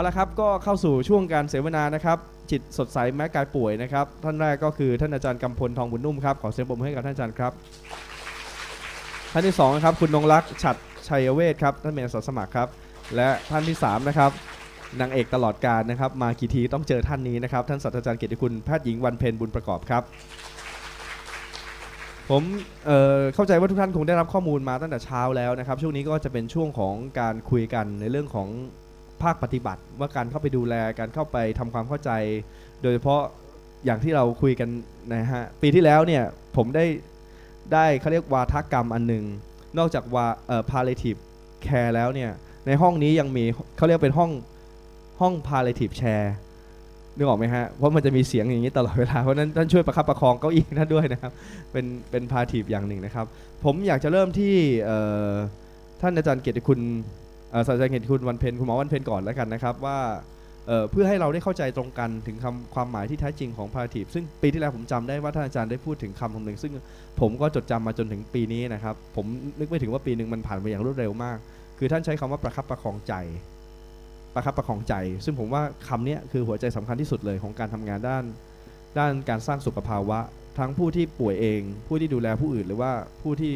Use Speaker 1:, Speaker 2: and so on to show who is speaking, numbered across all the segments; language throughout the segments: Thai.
Speaker 1: เอาละครับก็เข้าสู่ช่วงการเสวนานะครับ จิตสดใสแม้กายป่วยนะครับ ท่านแรกก็คือท่านอาจารย์กำพลทองบุญนุ่มครับขอเสียงปรบมือให้กับท่านอาจารย์ครับท่านที่สองนะครับคุณนงรักษ์ฉัดชัยเวทครับท่านเป็นอาสาสมัครครับ และท่านที่สามนะครับนางเอกตลอดการนะครับมากี่ทีต้องเจอท่านนี้นะครับ ท่านศาสตราจารย์เกียรติคุณแพทย์หญิงวันเพ็ญบุญประกอบครับ ผมเเข้าใจว่าทุกท่านคงได้รับข้อมูลมาตั้งแต่เช้าแล้วนะครับ ช่วงนี้ก็จะเป็นช่วงของการคุยกันในเรื่องของ ภาคปฏิบัติ ว่าการเข้าไปดูแลการเข้าไปทำความเข้าใจ โดยเฉพาะอย่างที่เราคุยกันนะฮะปีที่แล้วเนี่ยผมได้ได้เขาเรียกวาทกรรมอันหนึ่งนอกจากว่าเอ่อ palliative care แล้วเนี่ยในห้องนี้ยังมีเขาเรียกเป็นห้องห้อง palliative chair นึกออกไหมฮะ เพราะมันจะมีเสียงอย่างนี้ตลอดเวลา เพราะนั้นท่านช่วยประคับประคองเก้าอี้ท่านด้วยนะครับ เป็นเป็นพาทีฟอย่างหนึ่งนะครับ ผมอยากจะเริ่มที่ท่านอาจารย์เกียรติคุณ ศาสตราจารย์เกียรติคุณวันเพ็ญคุณหมอวันเพ็ญก่อนแล้วกันนะครับว่าเเพื่อให้เราได้เข้าใจตรงกันถึงคำความหมายที่แท้จริงของพาทีฟซึ่งปีที่แล้วผมจำได้ว่าท่านอาจารย์ได้พูดถึงคำคำหนึ่งซึ่งผมก็จดจำมาจนถึงปีนี้นะครับ ผมนึกไม่ถึงว่าปีหนึ่งมันผ่านไปอย่างรวดเร็วมาก คือท่านใช้คำว่าประคับประคองใจ ประคับประคองใจ ซึ่งผมว่าคำนี้คือหัวใจสำคัญที่สุดเลยของการทำงานด้าน ด้านการสร้างสุขภาวะ ทั้งผู้ที่ป่วยเอง ผู้ที่ดูแลผู้อื่น หรือว่าผู้ที่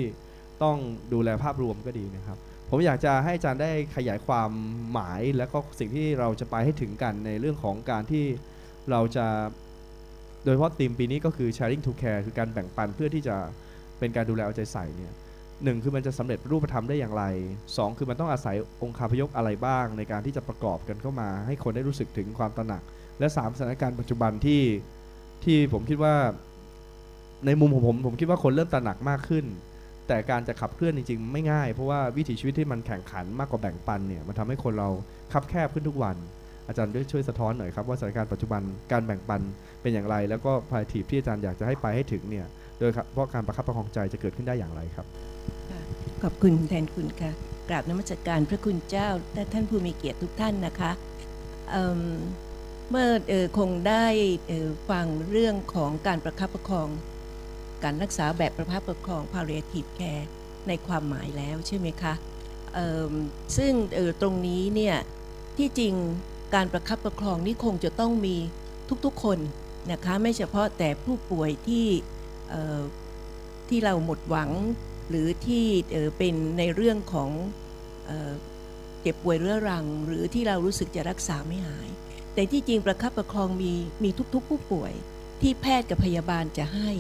Speaker 1: ต้องดูแลภาพรวมก็ดีนะครับ ผมอยากจะให้อาจารย์ได้ขยายความหมายและก็สิ่งที่เราจะไปให้ถึงกันในเรื่องของการที่เราจะโดยเฉพาะธีมปีนี้ก็คือ sharing to care คือการแบ่งปันเพื่อที่จะเป็นการดูแลเอาใจใส่เนี่ยหนึ่งคือมันจะสำเร็จรูปธรรมได้อย่างไรสองคือมันต้องอาศัยองค์คาพยพอะไรบ้าง ในการที่จะประกอบกันเข้ามา ให้คนได้รู้สึกถึงความตระหนัก และสามสถานการณ์ปัจจุบันที่ที่ผมคิดว่า ในมุมของผมผมคิดว่าคนเริ่มตระหนักมากขึ้น แต่การจะขับเคลื่อนจริงๆ ไม่ง่าย เพราะว่าวิถีชีวิตที่มันแข่งขันมากกว่าแบ่งปันเนี่ยมันทำให้คนเราคับแคบขึ้นทุกวัน อาจารย์ด้วยช่วยสะท้อนหน่อยครับว่าสถานการณ์ปัจจุบันการแบ่งปันเป็นอย่างไร แล้วก็พาทีที่อาจารย์อยากจะให้ไปให้ถึงเนี่ยโดยเฉพาะการประคับประคองใจจะเกิดขึ้นได้อย่างไรครับ
Speaker 2: ขอบคุณแทนคุณค่ะกราบนมัสการพระคุณเจ้าและท่านผู้มีเกียรติทุกท่านนะคะเมเมื่ออคงได้ฟังเรื่องของการประคับประคอง การรักษาแบบประคับประคอง palliative care ในความหมายแล้วใช่ไหมคะมซึ่งตรงนี้เนี่ยที่จริงการประคับประคองนี่คงจะต้องมีทุกๆคนนะคะไม่เฉพาะแต่ผู้ป่วยที่ที่เราหมดหวังหรือที่เป็นในเรื่องของเอ่อเจ็บป่วยเรื้อรัง หรือที่เรารู้สึกจะรักษาไม่หาย แต่ที่จริงประคับประคองมีมีทุกๆ ผู้ป่วยที่แพทย์กับพยาบาลจะให้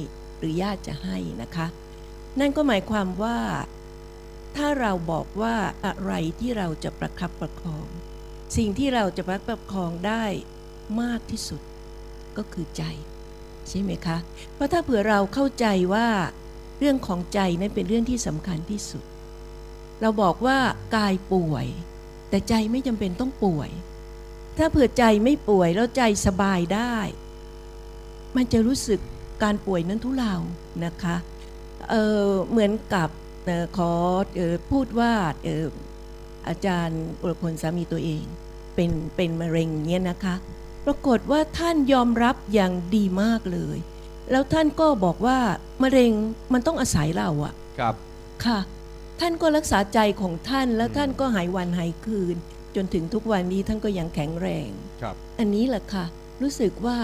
Speaker 2: หรือญาติจะให้นะคะ นั่นก็หมายความว่า ถ้าเราบอกว่าอะไรที่เราจะประคับประคอง สิ่งที่เราจะประคับประคองได้มากที่สุดก็คือใจ ใช่ไหมคะ เพราะถ้าเผื่อเราเข้าใจว่าเรื่องของใจนั้นเป็นเรื่องที่สำคัญที่สุด เราบอกว่ากายป่วย แต่ใจไม่จำเป็นต้องป่วย ถ้าเผื่อใจไม่ป่วยแล้วใจสบายได้ มันจะรู้สึก การป่วยนั้นทุเลานะคะเออเหมือนกับเออขอเออพูดว่าเอออาจารย์อุรพลสามีตัวเองเป็นเป็นมะเร็งเนี่ยนะคะ ปรากฏว่าท่านยอมรับอย่างดีมากเลย แล้วท่านก็บอกว่ามะเร็งมันต้องอาศัยเราอะ
Speaker 1: ครับ
Speaker 2: ค่ะ ท่านก็รักษาใจของท่านแล้วท่านก็หายวันหายคืน จนถึงทุกวันนี้ท่านก็ยังแข็งแรง
Speaker 1: ครับ
Speaker 2: อันนี้แหละค่ะ รู้สึกว่า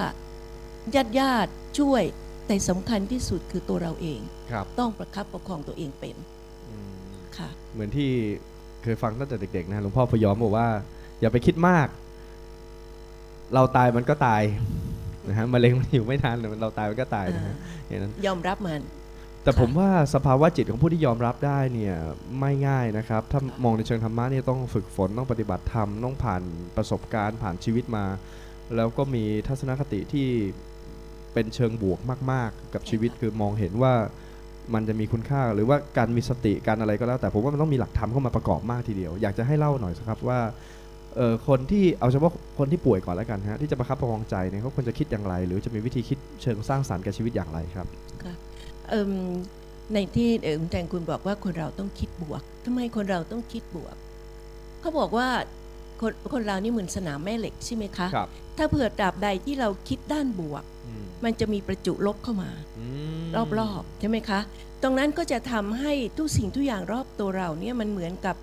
Speaker 2: ญาติญาติๆช่วย แต่สำคัญที่สุดคือตัวเราเอง
Speaker 1: ครับ
Speaker 2: ต้องประคับประคองตัวเองเป็น
Speaker 1: อืม
Speaker 2: ค่ะ
Speaker 1: เหมือนที่เคยฟังตั้งแต่เด็กๆนะหลวงพ่อพยอมบอกว่า อย่าไปคิดมาก เราตายมันก็ตายนะฮะมะเร็งมันอยู่ไม่ทันเราตายมันก็ตายนะฮะอย่างนั้น
Speaker 2: ยอมรับมัน
Speaker 1: แต่
Speaker 2: ค่ะ
Speaker 1: ผมว่าสภาวะจิตของผู้ที่ยอมรับได้เนี่ยไม่ง่ายนะครับ ถ้ามองในเชิงธรรมะเนี่ยต้องฝึกฝนต้องปฏิบัติธรรมต้องผ่านประสบการณ์ ผ่านชีวิตมา แล้วก็มีทัศนคติที่ เป็นเชิงบวกมาก ๆ กับชีวิตคือมองเห็นว่ามันจะมีคุณค่าหรือว่าการมีสติการอะไรก็แล้ว แต่ผมว่ามันต้องมีหลักธรรมเข้ามาประกอบมากทีเดียว อยากจะให้เล่าหน่อยสิครับว่าเอ่อคนที่เอาเฉพาะคนที่ป่วยก่อนแล้วกันฮะที่จะประคับประคองใจเนี่ยเขาควรจะคิดอย่างไร หรือจะมีวิธีคิดเชิงสร้างสรรค์กับชีวิตอย่างไรครับ
Speaker 2: เอิ่มในที่เอิ่มแทงคุณบอกว่าคนเราต้องคิดบวกทำไมคนเราต้องคิดบวกเขาบอกว่าคนคนเรานี่เหมือนสนามแม่เหล็กใช่ไหมคะ
Speaker 1: ครับ
Speaker 2: ถ้าเผื่อตราบใดที่เราคิดด้านบวก
Speaker 1: อื ม
Speaker 2: มันจะมีประจุลบเข้ามา
Speaker 1: อืม
Speaker 2: รอบๆใช่ไหมคะ ตรงนั้นก็จะทำให้ทุกสิ่งทุกอย่างรอบตัวเราเนี่ยมันเหมือนกับ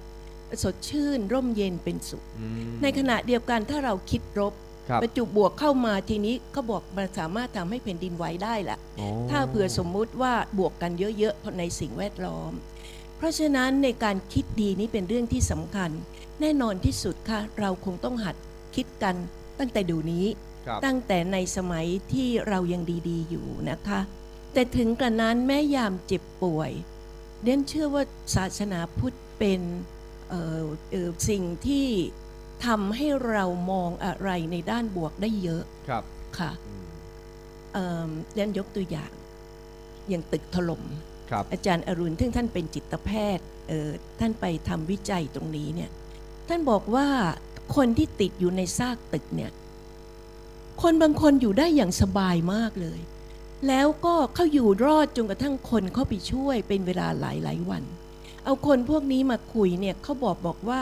Speaker 2: สดชื่นร่มเย็นเป็นสุข
Speaker 1: อืม
Speaker 2: ในขณะเดียวกันถ้าเราคิดรบ
Speaker 1: ครับ
Speaker 2: ประจุบวกเข้ามาทีนี้ก็บอกมันสามารถทำให้แผ่นดินไหวได้แหละ
Speaker 1: อ๋อ
Speaker 2: ถ้าเผื่อสมมุติว่าบวกกันเยอะๆในสิ่งแวดล้อม เพราะฉะนั้นในการคิดดีนี้เป็นเรื่องที่สำคัญ แน่นอนที่สุดค่ะ เราคงต้องหัดคิดกันตั้งแต่เดูนี้
Speaker 1: ครับ
Speaker 2: ตั้งแต่ในสมัยที่เรายังดีๆ อยู่นะคะ แต่ถึงกระนั้นแม้ยามเจ็บป่วยเดนเชื่อว่าศาสนาพุทธเป็นเอ่อเอ่อสิ่งที่ทำให้เรามองอะไรในด้านบวกได้เยอะ
Speaker 1: ครับ
Speaker 2: ค่ะ
Speaker 1: อืม
Speaker 2: เอ่อเดนยกตัวอย่างอย่างตึกถล่ม
Speaker 1: ครับ
Speaker 2: อาจารย์อรุณซึ่งท่านเป็นจิตแพทย์เอ่อท่านไปทำวิจัยตรงนี้เนี่ยท่านบอกว่าคนที่ติดอยู่ในซากตึกเนี่ย คนบางคนอยู่ได้อย่างสบายมากเลย แล้วก็เขาอยู่รอดจนกระทั่งคนเข้าไปช่วยเป็นเวลาหลายหลายวัน เอาคนพวกนี้มาคุยเนี่ยเขาบอกบอกว่า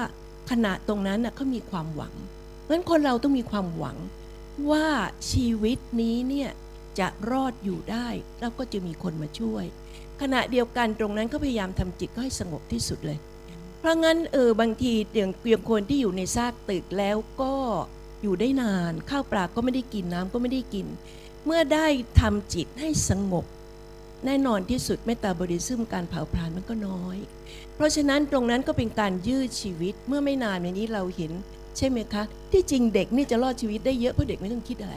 Speaker 2: ขณะตรงนั้นน่ะเขามีความหวังเพราะฉะนั้นคนเราต้องมีความหวังว่าชีวิตนี้เนี่ยจะรอดอยู่ได้แล้วก็จะมีคนมาช่วย ขณะเดียวกันตรงนั้นก็พยายามทำจิตก็ให้สงบที่สุดเลย เพราะงั้นเออบางทีอย่างเพียงคนที่อยู่ในซากตึกแล้วก็ อยู่ได้นาน ข้าวปลาก็ไม่ได้กินน้ำก็ไม่ได้กิน เมื่อได้ทำจิตให้สงบ แน่นอนที่สุดเมตตาบริสุทธิ์การเผาผลาญมันก็น้อย เพราะฉะนั้นตรงนั้นก็เป็นการยืดชีวิตเมื่อไม่นานมานี้เราเห็น ใช่ไหมคะ ที่จริงเด็กนี่จะรอดชีวิตได้เยอะเพราะเด็กไม่ต้องคิดอะไร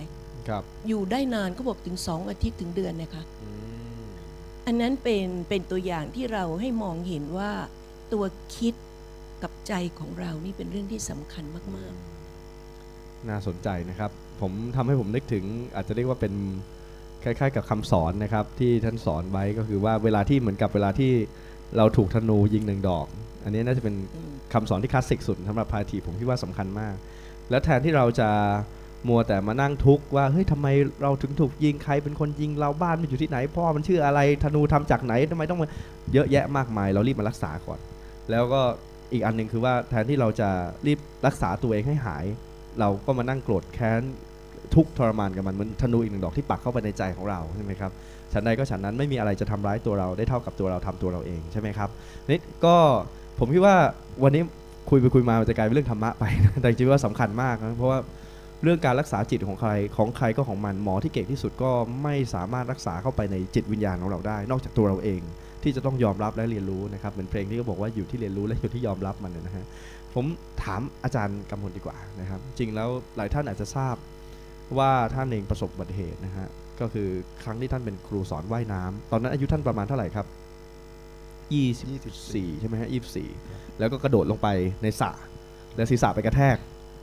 Speaker 1: ครับ
Speaker 2: อยู่ได้นานก็บอกถึงสองอาทิตย์ถึงเดือนนะคะ
Speaker 1: อืม
Speaker 2: อันนั้นเป็นเป็นตัวอย่างที่เราให้มองเห็นว่าตัวคิดกับใจของเรานี่เป็นเรื่องที่สำคัญมาก
Speaker 1: น่าสนใจนะครับ ผมทำให้ผมนึกถึงอาจจะเรียกว่าเป็นคล้ายๆ กับคำสอนนะครับ ที่ท่านสอนไว้ก็คือว่าเวลาที่เหมือนกับเวลาที่เราถูกธนูยิงหนึ่งดอก อันนี้น่าจะเป็น
Speaker 2: ๆอืม
Speaker 1: คำสอนที่คลาสสิกสุดสำหรับพาทีผมคิดว่าสำคัญมาก แล้วแทนที่เราจะมัวแต่มานั่งทุกข์ว่าเฮ้ยทำไมเราถึงถูกยิงใครเป็นคนยิงเราบ้านมันอยู่ที่ไหน พ่อมันชื่ออะไรธนูทำจากไหนทำไมต้องมาเยอะแยะมากมาย เรารีบมารักษาก่อน แล้วก็อีกอันหนึ่งคือว่าแทนที่เราจะรีบรักษาตัวเองให้หาย เราก็มานั่งโกรธแค้นทุกทรมานกับมันเหมือนธนูอีกหนึ่งดอกที่ปักเข้าไปในใจของเราใช่ไหมครับฉันใดก็ฉันนั้นไม่มีอะไรจะทำร้ายตัวเราได้เท่ากับตัวเราทำตัวเราเองใช่ไหมครับนี่ก็ผมคิดว่าวันนี้คุยไปคุยมาจะกลายเป็นเรื่องธรรมะไป แต่จริงว่าสำคัญมากนะเพราะว่าเรื่องการรักษาจิตของใครของใครก็ของมันหมอที่เก่งที่สุดก็ไม่สามารถรักษาเข้าไปในจิตวิญญาณของเราได้ นอกจากตัวเราเองที่จะต้องยอมรับและเรียนรู้นะครับเหมือนเพลงที่ก็บอกว่าอยู่ที่เรียนรู้และอยู่ที่ยอมรับมันเนยนะฮะ ผมถามอาจารย์กำพลดีกว่านะครับ จริงแล้วหลายท่านอาจจะทราบว่าท่านเองประสบอุบัติเหตุนะฮะก็คือครั้งที่ท่านเป็นครูสอนว่ายน้ำตอนนั้นอายุท่านประมาณเท่าไหร่ครับ 24 ใช่ไหมฮะ24 แล้วก็กระโดดลงไปในสระแล้วศีรษะไปกระแทก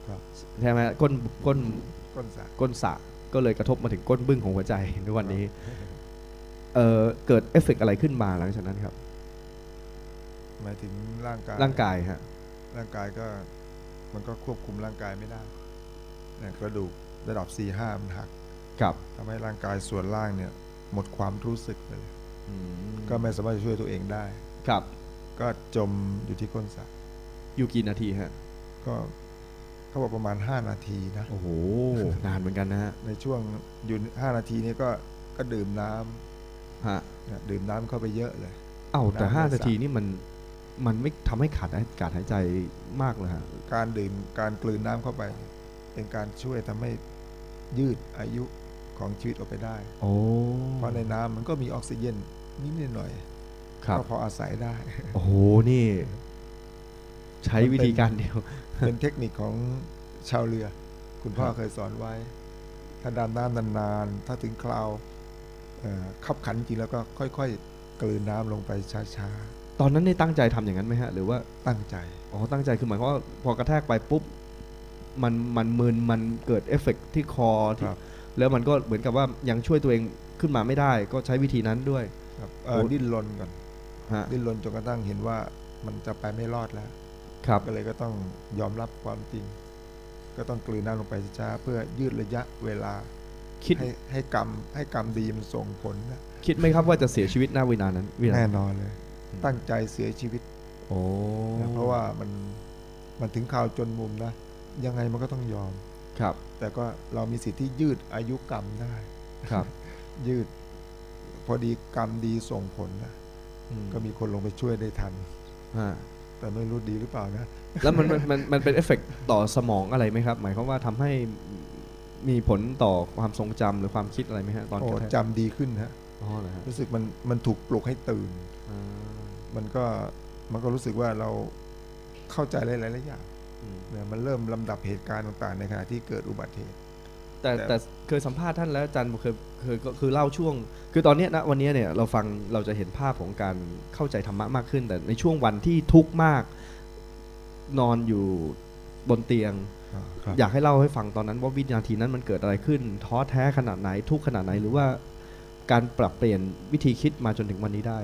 Speaker 3: ครับ
Speaker 1: ใช่ไหมก้นก้น
Speaker 3: ก้นสระ
Speaker 1: ก้นสระก็เลยกระทบมาถึงก้นบึ้งของหัวใจในวันนี้เออเกิดเอฟเฟกต์อะไรขึ้นมาหลังจากนั้นครับ
Speaker 3: หมายถึงร่างกาย
Speaker 1: ร่างกายฮะ
Speaker 3: ร่างกายก็มันก็ควบคุมร่างกายไม่ได้เนี่ยกระดูกระดับ4 5มันหัก
Speaker 1: กับ
Speaker 3: ทำให้ร่างกายส่วนล่างเนี่ย หมดความรู้สึกไปเลยก็ไม่สามารถจะช่วยตัวเองได้
Speaker 1: ครับ
Speaker 3: ก็จมอยู่ที่ก้นสระ
Speaker 1: อยู่กี่นาทีฮะ
Speaker 3: ก็เขาบอกประมาณ 5 นาทีนะ
Speaker 1: โอ้โห นานเหมือนกันนะฮะ
Speaker 3: ในช่วงอยู่ 5 นาทีนี้ก็ก็ดื่มน้ำ
Speaker 1: ฮะ
Speaker 3: เนี่ยดื่มน้ำเข้าไปเยอะเลย
Speaker 1: เอ้าแต่
Speaker 3: น้ำใน
Speaker 1: ห้า
Speaker 3: สระ
Speaker 1: นาทีนี่มัน มันไม่ทำให้ขาดอากาศหายใจมากเลยฮะ
Speaker 3: การดื่มการกลืนน้ำเข้าไป เป็นการช่วยทำให้ยืดอายุของชีวิตออกไปได้
Speaker 1: โอ้
Speaker 3: เพราะในน้ำมันก็มีออกซิเจนนิดหน่อย
Speaker 1: ครับ
Speaker 3: ก็พออาศัยได้
Speaker 1: โอ้โหนี่ ใช้วิธีการเดียว
Speaker 3: เป็นเทคนิคของชาวเรือ คุณพ่อเคยสอนไว้ ถ้าดำน้ำนานๆ ถ้าถึงคราวเอ่อขับขันจริงแล้วก็ค่อย ๆ กลืนน้ำลงไปช้า
Speaker 1: ตอนนั้นได้ตั้งใจทำอย่างนั้นไหมฮะ หรือว่า
Speaker 3: ๆตั้งใจ
Speaker 1: อ๋อ ตั้งใจคือหมายความว่าพอกระแทกไปปุ๊บ มันมันมึนมันเกิดเอฟเฟกต์ที่คอที่
Speaker 3: ครับ
Speaker 1: แล้วมันก็เหมือนกับว่ายังช่วยตัวเองขึ้นมาไม่ได้ ก็ใช้วิธีนั้นด้วย
Speaker 3: ครับเอ่อ
Speaker 1: โอ้
Speaker 3: ดิ้นรนก่อน
Speaker 1: ฮะ
Speaker 3: ดิ้นรนจนกระทั่งเห็นว่ามันจะไปไม่รอดแล้ว
Speaker 1: ครับ
Speaker 3: ก็เลยก็ต้องยอมรับความจริง ก็ต้องกลืนน้ำลงไปช้าๆเพื่อยืดระยะเวลา
Speaker 1: คิด
Speaker 3: ให้ให้กรรมให้กรรมดีมันส่งผลนะ
Speaker 1: คิดไหมครับว่าจะเสียชีวิตหน้าวินานั้นวินา
Speaker 3: แน่
Speaker 1: นั้น
Speaker 3: นอนเลย
Speaker 1: อืม
Speaker 3: ตั้งใจเสียชีวิต
Speaker 1: โอ้
Speaker 3: นะเพราะว่ามันมันถึงคราวจนมุมนะ ยังไงมันก็ต้องยอม
Speaker 1: ครับ
Speaker 3: แต่ก็เรามีสิทธิ์ที่ยืดอายุกรรมได้
Speaker 1: ครับ
Speaker 3: ยืด พอดีกรรมดีส่งผลนะ
Speaker 1: อื
Speaker 3: ก็มีคนลงไปช่วยได้ทัน
Speaker 1: ฮะ
Speaker 3: แต่แต่ไม่รู้ดีหรือเปล่านะ
Speaker 1: แล้วมันมันมันมันเป็นเอฟเฟกต์ต่อสมองอะไรไหมครับ หมายความว่าทำให้มีผลต่อความทรงจำหรือความคิดอะไรไหมฮะตอน
Speaker 3: โอ้
Speaker 1: กระแทก
Speaker 3: จำดีขึ้นฮะ
Speaker 1: อ๋อเห รอฮะ
Speaker 3: รู้สึกมันมันถูกปลุกให้ตื่น
Speaker 1: อ่า
Speaker 3: มันก็มันก็รู้สึกว่าเราเข้าใจหลายๆอย่าง
Speaker 1: อืม
Speaker 3: เนี่ยมันเริ่มลำดับเหตุการณ์ต่างๆ ในขณะที่เกิดอุบัติเหตุ
Speaker 1: แต่
Speaker 3: แต่
Speaker 1: แต่เคยสัมภาษณ์ท่านแล้วอาจารย์เคยเคยก็คือเล่าช่วง คือตอนเนี้ยนะวันเนี้ยเนี่ยเราฟังเราจะเห็นภาพของการเข้าใจธรรมะมากขึ้น แต่ในช่วงวันที่ทุกข์มากนอนอยู่บนเตียง อยากให้เล่าให้ฟังตอนนั้นว่าวินาทีนั้นมันเกิดอะไรขึ้น ท้อแท้ขนาดไหนทุกข์ขนาดไหนหรือว่า การปรับเปลี่ยนวิธีคิดมาจนถึงวันนี้ได้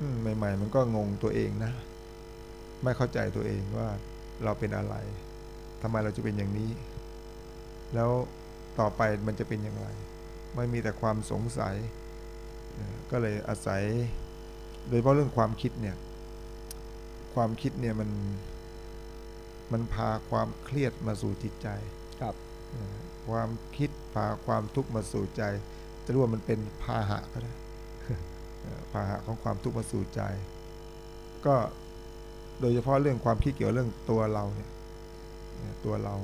Speaker 3: อืมใหม่ ๆ มันก็งงตัวเองนะ ไม่เข้าใจตัวเองว่าเราเป็นอะไรทำไมเราจะเป็นอย่างนี้ แล้วต่อไปมันจะเป็นอย่างไร ไม่มีแต่ความสงสัยเอ่อก็เลยอาศัย โดยเฉพาะเรื่องความคิดเนี่ย ความคิดเนี่ยมัน มันพาความเครียดมาสู่จิตใจ
Speaker 1: ครับ
Speaker 3: เอ่อความคิดพาความทุกข์มาสู่ใจ จะรู้ว่ามันเป็นพาหะก็ได้พาหะของความทุกข์มาสู่ใจ ก็โดยเฉพาะเรื่องความคิดเกี่ยวเรื่องตัวเราเนี่ยตัวเรา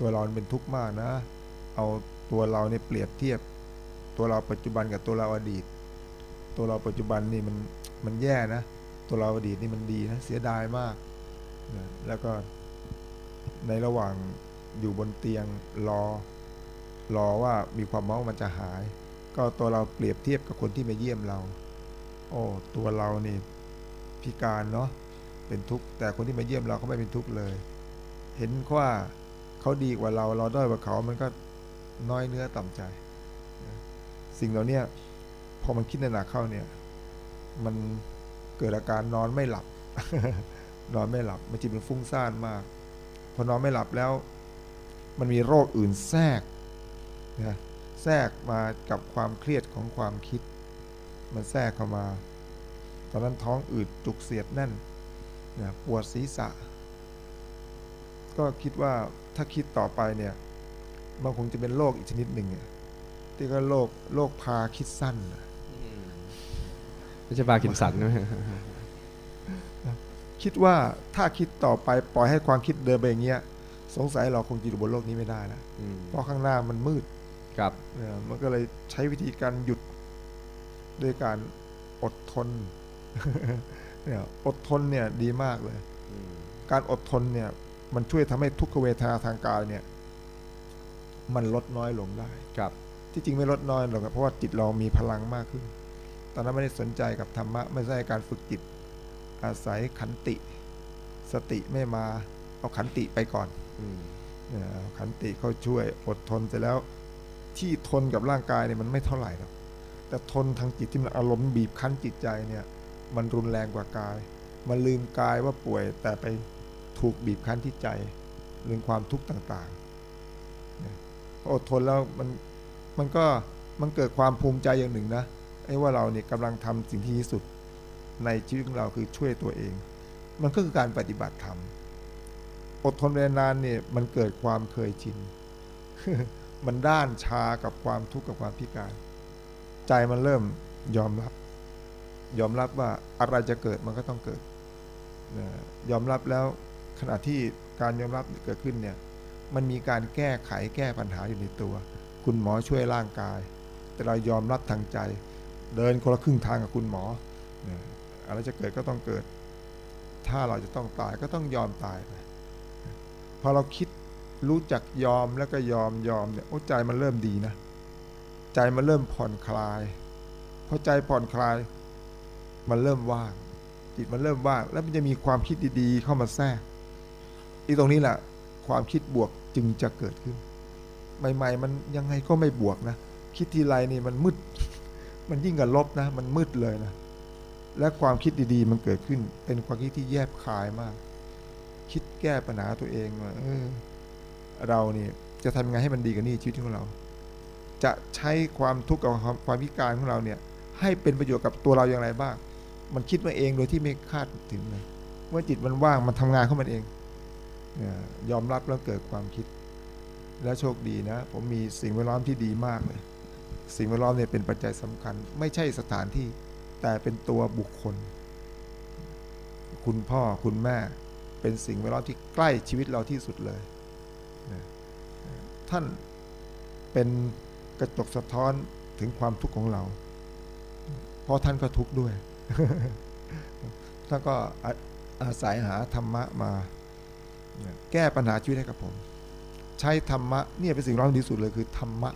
Speaker 3: ตัวเราเป็นทุกข์มากนะ เอาตัวเราเนี่ยเปรียบเทียบ ตัวเราปัจจุบันกับตัวเราอดีต ตัวเราปัจจุบันนี่มันมันแย่นะ ตัวเราอดีตนี่มันดีนะเสียดายมากแล้วก็ในระหว่างอยู่บนเตียงรอ รอว่ามีความเมามันจะหาย ก็ตัวเราเปรียบเทียบกับคนที่มาเยี่ยมเรา โอ้ตัวเรานี่พิการเนาะเป็นทุกข์แต่คนที่มาเยี่ยมเราเขาไม่เป็นทุกข์เลย เห็นว่าเขาดีกว่าเราเราด้อยกว่าเขามันก็น้อยเนื้อต่ำใจ สิ่งเหล่าเนี้ยพอมันคิดหนักเข้าเนี่ย มันเกิดอาการนอนไม่หลับ นอนไม่หลับมันจิตมันฟุ้งซ่านมาก พอนอนไม่หลับแล้ว มันมีโรคอื่นแทรก นะแทรกมากับความเครียดของความคิด มันแทรกเข้ามา ตอนนั้นท้องอืดจุกเสียดแน่นนะปวดศีรษะ ก็คิดว่าถ้าคิดต่อไปเนี่ยมันคงจะเป็นโรคอีกชนิดหนึ่งอะที่ก็โรคโรคพาคิดสั้นน่ะ
Speaker 1: ไม่ใช่พาร์กินสันนะ
Speaker 3: คิดว่าถ้าคิดต่อไปปล่อยให้ความคิดเดินไปอย่างเงี้ย สงสัยเราคงจะอยู่บนโลกนี้ไม่ได้แล้ว
Speaker 1: อืม
Speaker 3: เพราะข้างหน้ามันมืด
Speaker 1: ครับ
Speaker 3: เออมันก็เลยใช้วิธีการหยุดด้วยการอดทนเนี่ยอดทนเนี่ยดีมากเลย
Speaker 1: อืม
Speaker 3: การอดทนเนี่ย มันช่วยทำให้ทุกขเวทนาทางกายเนี่ย มันลดน้อยลงได้
Speaker 1: ครับ
Speaker 3: ที่จริงไม่ลดน้อยหรอกครับเพราะว่าจิตเรามีพลังมากขึ้น ตอนนั้นไม่ได้สนใจกับธรรมะ ไม่ใช่การฝึกจิต อาศัยขันติ สติไม่มา เอาขันติไปก่อน
Speaker 1: อืม
Speaker 3: เนี่ยขันติเขาช่วยอดทนเสร็จแล้ว ที่ทนกับร่างกายเนี่ยมันไม่เท่าไหร่หรอกแต่ทนทางจิตที่มันอารมณ์บีบคั้นจิตใจเนี่ย มันรุนแรงกว่ากาย มันลืมกายว่าป่วยแต่ไปถูกบีบคั้นที่ใจลืมความทุกข์ต่างๆพออดทนแล้วมันมันก็มันเกิดความภูมิใจอย่างหนึ่งนะไอ้ว่าเราเนี่ยกำลังทำสิ่งที่ดีสุดในชีวิตของเราคือช่วยตัวเอง มันก็คือการปฏิบัติธรรมอดทนเวลานานเนี่ยมันเกิดความเคยชิน มันด้านชากับความทุกข์กับความพิการ ใจมันเริ่มยอมรับ ยอมรับว่าอะไรจะเกิดมันก็ต้องเกิดนะยอมรับแล้วขณะที่การยอมรับเกิดขึ้นเนี่ยมันมีการแก้ไขแก้ปัญหาอยู่ในตัว คุณหมอช่วยร่างกาย แต่เรายอมรับทางใจ เดินคนละครึ่งทางกับคุณหมอนะอะไรจะเกิดก็ต้องเกิด ถ้าเราจะต้องตายก็ต้องยอมตายไปพอเราคิด รู้จักยอมแล้วก็ยอมยอมเนี่ยโอ้ใจมันเริ่มดีนะ ใจมันเริ่มผ่อนคลายพอใจผ่อนคลาย มันเริ่มว่าง จิตมันเริ่มว่าง แล้วมันจะมีความคิดดีๆ เข้ามาแทรกอีตรงนี้แหละความคิดบวกจึงจะเกิดขึ้น ใหม่ ๆ มันยังไงก็ไม่บวกนะ คิดทีไรนี่มันมืด มันยิ่งกับลบนะ มันมืดเลยนะ และความคิดดีๆ มันเกิดขึ้น เป็นความคิดที่แยบคายมาก คิดแก้ปัญหาตัวเองว่าเออ เราเนี่ยจะทำยังไงให้มันดีกับนี่ชีวิตของเรา จะใช้ความทุกข์กับความวามพิการของเราเนี่ยให้เป็นประโยชน์กับตัวเราอย่างไรบ้าง มันคิดมาเองโดยที่ไม่คาดถึงเลยเมื่อจิตมันว่างมันทำงานของมันเองยอมรับแล้วเกิดความคิด และโชคดีนะ ผมมีสิ่งแวดล้อมที่ดีมากเลย สิ่งแวดล้อมเนี่ยเป็นปัจจัยสำคัญ ไม่ใช่สถานที่แต่เป็นตัวบุคคล คุณพ่อคุณแม่เป็นสิ่งแวดล้อมที่ใกล้ชีวิตเราที่สุดเลย ท่านเป็นกระจกสะท้อนถึงความทุกข์ของเรา เพราะท่านก็ทุกข์ด้วย ท่านก็อาศัยหาธรรมะมา แก้ปัญหาชีวิตให้กับผม ใช้ธรรมะเนี่ยเป็นสิ่งร้องดีที่สุดเลยคือธรรมะ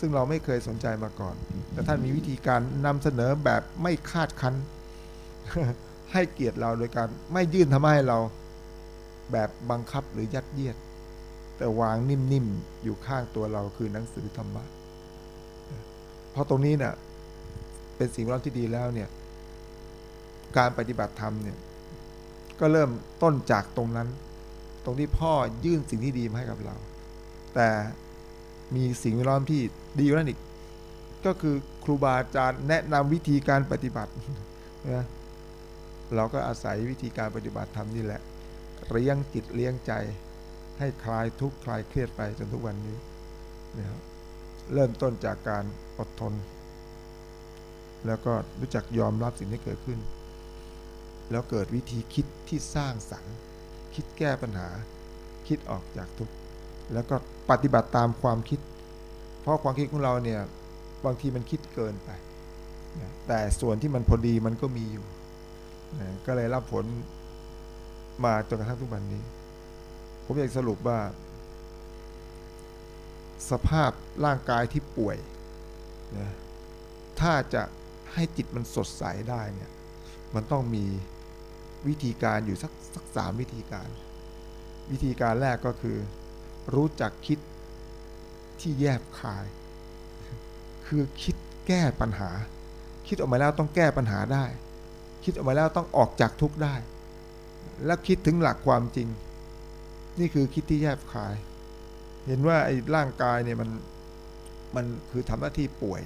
Speaker 3: ซึ่งเราไม่เคยสนใจมาก่อน แต่ท่านมีวิธีการนำเสนอแบบไม่คาดคั้น ให้เกียรติเราโดยการไม่ยื่นธรรมะให้เราแบบบังคับหรือยัดเยียด แต่วางนิ่มๆ อยู่ข้างตัวเราคือหนังสือธรรมะเพราะตรงนี้เนี่ยเป็นสิ่งแวดล้อมที่ดีแล้วเนี่ย การปฏิบัติธรรมเนี่ย ก็เริ่มต้นจากตรงนั้น ตรงที่พ่อยื่นสิ่งที่ดีมาให้กับเรา แต่มีสิ่งแวดล้อมที่ดีกว่านั้นอีก ก็คือครูบาอาจารย์แนะนำวิธีการปฏิบัตินะเราก็อาศัยวิธีการปฏิบัติธรรมนี่แหละ เลี้ยงจิตเลี้ยงใจ ให้คลายทุกข์คลายเครียดไปจนทุกวันนี้นะครับเริ่มต้นจากการอดทน แล้วก็รู้จักยอมรับสิ่งที่เกิดขึ้น แล้วเกิดวิธีคิดที่สร้างสรรค์ คิดแก้ปัญหา คิดออกจากทุกข์แล้วก็ปฏิบัติตามความคิด เพราะความคิดของเราเนี่ยบางทีมันคิดเกินไปแต่ส่วนที่มันพอดีมันก็มีอยู่ ก็เลยรับผลมาจนกระทั่งทุกวันนี้ ผมอยากสรุปว่า สภาพร่างกายที่ป่วยนะถ้าจะให้จิตมันสดใสได้เนี่ยมันต้องมีวิธีการอยู่สักสักสามวิธีการ วิธีการแรกก็คือ รู้จักคิดที่แยบคาย คือคิดแก้ปัญหา คิดออกมาแล้วต้องแก้ปัญหาได้ คิดออกมาแล้วต้องออกจากทุกข์ได้ และคิดถึงหลักความจริง นี่คือคิดที่แยบคาย เห็นว่าไอ้ร่างกายเนี่ยมันมันคือทำหน้าที่ป่วย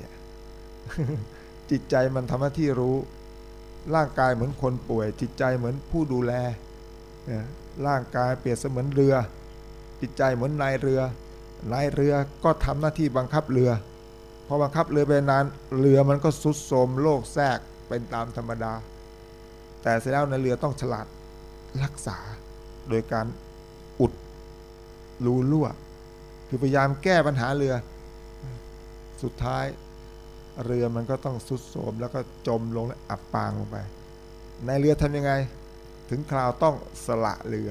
Speaker 3: จิตใจมันทำหน้าที่รู้ ร่างกายเหมือนคนป่วย จิตใจเหมือนผู้ดูแลเนี่ยร่างกายเปรียบเสมือนเรือ จิตใจเหมือนนายเรือนายเรือก็ทำหน้าที่บังคับเรือพอบังคับเรือไปนานเรือมันก็สุดโทมโลกแทรกเป็นตามธรรมดา แต่เสร็จแล้วในเรือต้องฉลาดรักษาโดยการ รูรั่ว คือพยายามแก้ปัญหาเรือ สุดท้ายเรือมันก็ต้องสุดโทมแล้วก็จมลงและอับปางลงไป ในเรือทำยังไง ถึงคราวต้องสละเรือ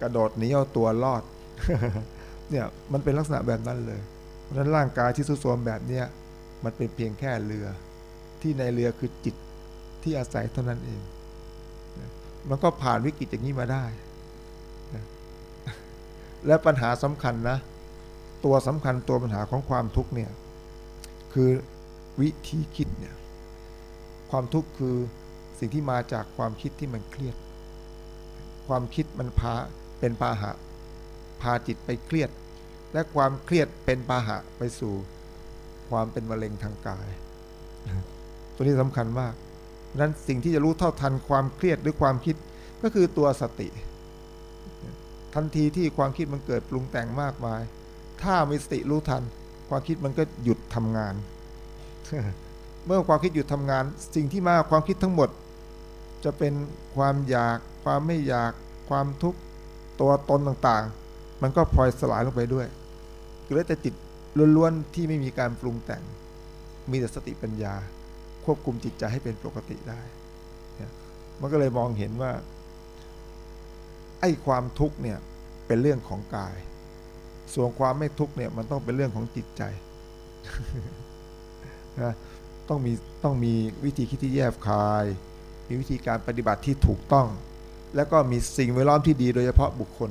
Speaker 3: กระโดดหนีเอาตัวรอด เนี่ยมันเป็นลักษณะแบบนั้นเลย เพราะฉะนั้นร่างกายที่สุดโทมแบบเนี้ยมันเป็นเพียงแค่เรือ ที่ในเรือคือจิตที่อาศัยเท่านั้นเอง มันก็ผ่านวิกฤตอย่างนี้มาได้ และปัญหาสำคัญนะ ตัวสำคัญตัวปัญหาของความทุกข์เนี่ย คือวิธีคิดเนี่ย ความทุกข์คือสิ่งที่มาจากความคิดที่มันเครียด ความคิดมันพาเป็นพาหะ พาจิตไปเครียด และความเครียดเป็นพาหะไปสู่ความเป็นมะเร็งทางกาย ตัวนี้สำคัญมากนั้นสิ่งที่จะรู้เท่าทันความเครียดหรือความคิดก็คือตัวสติ ทันทีที่ความคิดมันเกิดปรุงแต่งมากมาย ถ้ามีสติรู้ทัน ความคิดมันก็หยุดทำงาน เมื่อความคิดหยุดทำงาน สิ่งที่มาความคิดทั้งหมด จะเป็นความอยาก ความไม่อยาก ความทุกข์ตัวตนต่างๆ มันก็พลอยสลายลงไปด้วยเหลือแต่จิตล้วนๆที่ไม่มีการปรุงแต่ง มีแต่สติปัญญา ควบคุมจิตใจให้เป็นปกติได้ มันก็เลยมองเห็นว่า ไอ้ความทุกข์เนี่ยเป็นเรื่องของกาย ส่วนความไม่ทุกข์เนี่ยมันต้องเป็นเรื่องของจิตใจนะต้องมีต้องมีวิธีคิดที่แยบคาย มีวิธีการปฏิบัติที่ถูกต้อง แล้วก็มีสิ่งแวดล้อมที่ดีโดยเฉพาะบุคคล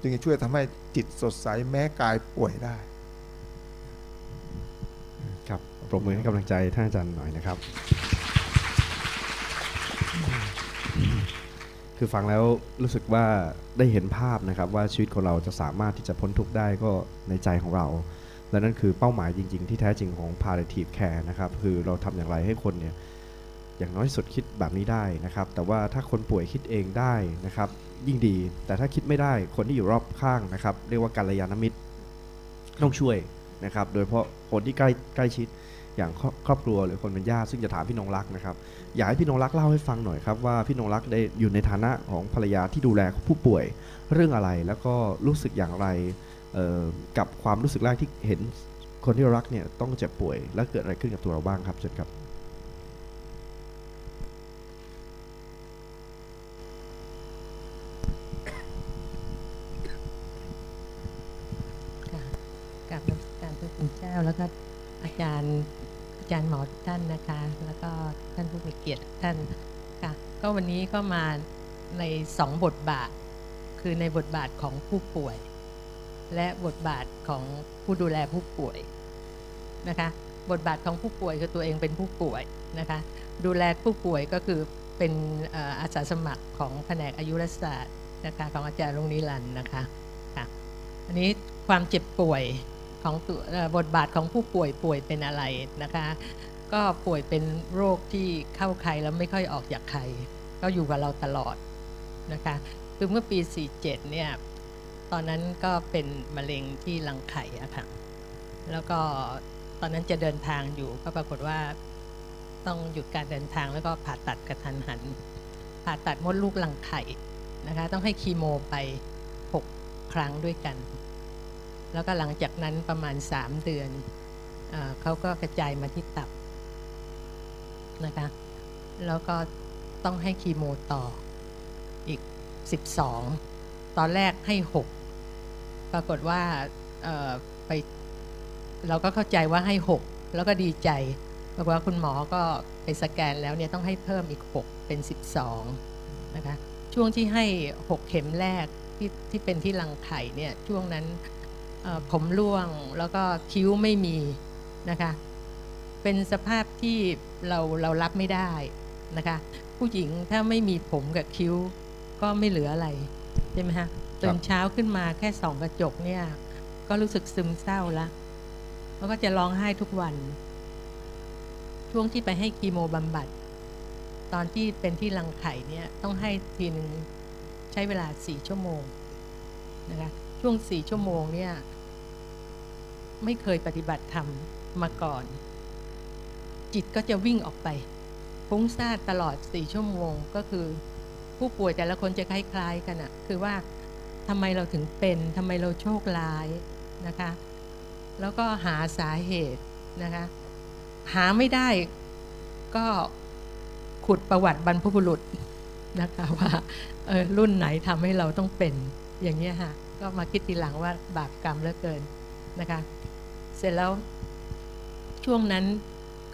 Speaker 3: จึงจะช่วยทำให้จิตสดใสแม้กายป่วยได้
Speaker 1: ครับปรบมือให้กำลังใจท่านอาจารย์หน่อยนะครับ คือฟังแล้วรู้สึกว่าได้เห็นภาพนะครับว่าชีวิตของเราจะสามารถที่จะพ้นทุกข์ได้ก็ในใจของเรา และนั่นคือเป้าหมายจริง ๆ ที่แท้จริงของ palliative care นะครับคือเราทำอย่างไรให้คนเนี่ยอย่างน้อยสุดคิดแบบนี้ได้นะครับ แต่ว่าถ้าคนป่วยคิดเองได้นะครับ ยิ่งดี แต่ถ้าคิดไม่ได้คนที่อยู่รอบข้างนะครับ เรียกว่ากัลยาณมิตรต้องช่วยนะครับ โดยเฉพาะคนที่ใกล้ใกล้ชิด อย่างครอบครัวหรือคนเป็นญาติซึ่งจะถามพี่นงรักนะครับอยากให้พี่นงรักเล่าให้ฟังหน่อยครับว่าพี่นงรักได้อยู่ในฐานะของภรรยาที่ดูแลผู้ป่วยเรื่องอะไร แล้วก็รู้สึกอย่างไรกับความรู้สึกแรกที่เห็นคนที่รักเนี่ยต้องเจ็บป่วย แล้วเกิดอะไรขึ้นกับตัวเราบ้างครับเชิญครับ
Speaker 4: กราบนมัสการพระคุณเจ้าแล้วก็อาจารย์ จารย์หมอทุกท่านนะคะ แล้วก็ท่านผู้มีเกียรติท่านค่ะก็วันนี้ก็มาในสองบทบาท คือในบทบาทของผู้ป่วย และบทบาทของผู้ดูแลผู้ป่วยนะคะบทบาทของผู้ป่วยคือตัวเองเป็นผู้ป่วยนะคะดูแลผู้ป่วยก็คือเป็นอาสาสมัครของแผนกอายุรศาสตร์นะคะของอาจารย์ลุงนิรันด์นะคะค่ะอันนี้ความเจ็บป่วย ของตัวบทบาทของผู้ป่วยป่วยเป็นอะไรนะคะ ก็ป่วยเป็นโรคที่เข้าใครแล้วไม่ค่อยออกจากใคร ก็อยู่กับเราตลอดนะคะคือเมื่อปี 47 เนี่ย ตอนนั้นก็เป็นมะเร็งที่รังไข่อะค่ะ แล้วก็ตอนนั้นจะเดินทางอยู่ ก็ปรากฏว่าต้องหยุดการเดินทางแล้วก็ผ่าตัดกระทันหัน ผ่าตัดมดลูกรังไข่นะคะ ต้องให้คีโมไป 6 ครั้งด้วยกัน แล้วก็หลังจากนั้นประมาณ 3 เดือนเอเขาก็กระจายมาที่ตับนะคะแล้วก็ต้องให้คีโมต่ออีก 12 ตอนแรกให้ 6 ปรากฏว่าไปเราก็เข้าใจว่าให้ 6 แล้วก็ดีใจปรากฏว่าคุณหมอก็ไปสแกนแล้วเนี่ยต้องให้เพิ่มอีก 6 เป็น 12นะคะช่วงที่ให้ 6 เข็มแรกที่ที่เป็นที่รังไข่เนี่ยช่วงนั้น ผมร่วงแล้วก็คิ้วไม่มีนะคะ เป็นสภาพที่เราเรารับไม่ได้นะคะ ผู้หญิงถ้าไม่มีผมกับคิ้วก็ไม่เหลืออะไรใช่ไหมฮะตื่นเช้าขึ้นมาแค่สองกระจกเนี่ยก็รู้สึกซึมเศร้าละแล้วก็จะร้องไห้ทุกวัน ช่วงที่ไปให้คีโมบำบัด ตอนที่เป็นที่รังไข่เนี่ยต้องให้ทีหนึ่งใช้เวลาสี่ชั่วโมงนะคะ ช่วงสี่ชั่วโมงเนี่ยไม่เคยปฏิบัติธรรมมาก่อน จิตก็จะวิ่งออกไปฟุ้งซ่านตลอดสี่ชั่วโมงก็คือ ผู้ป่วยแต่ละคนจะคล้ายๆกันอะคือว่าทำไมเราถึงเป็นทำไมเราโชคร้ายนะคะ แล้วก็หาสาเหตุนะคะ หาไม่ได้ก็ขุดประวัติบรรพบุรุษนะคะว่าออรุ่นไหนทำให้เราต้องเป็นอย่างเงี้ค่ะ ก็มาคิดทีหลังว่าบาปกรรมเหลือเกินนะคะ เสร็จแล้วช่วงนั้น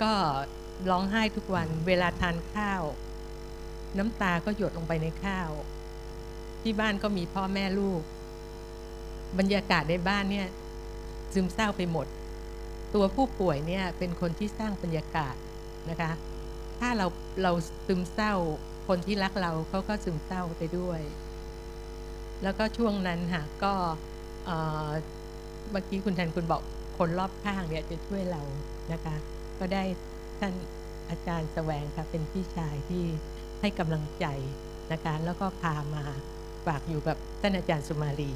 Speaker 4: ก็ร้องไห้ทุกวัน เวลาทานข้าว น้ำตาก็หยดลงไปในข้าว ที่บ้านก็มีพ่อแม่ลูก บรรยากาศในบ้านเนี่ยซึมเศร้าไปหมด ตัวผู้ป่วยเนี่ยเป็นคนที่สร้างบรรยากาศนะคะ ถ้าเราเราซึมเศร้าคนที่รักเราเขาก็ซึมเศร้าไปด้วย แล้วก็ช่วงนั้นค่ะก็เมื่อกี้คุณแทนคุณบอกคนรอบข้างเนี่ยจะช่วยเรานะคะ ก็ได้ท่านอาจารย์แสวงค่ะเป็นพี่ชายที่ให้กำลังใจนะคะแล้วก็พามาฝากอยู่กับท่านอาจารย์สุมาลี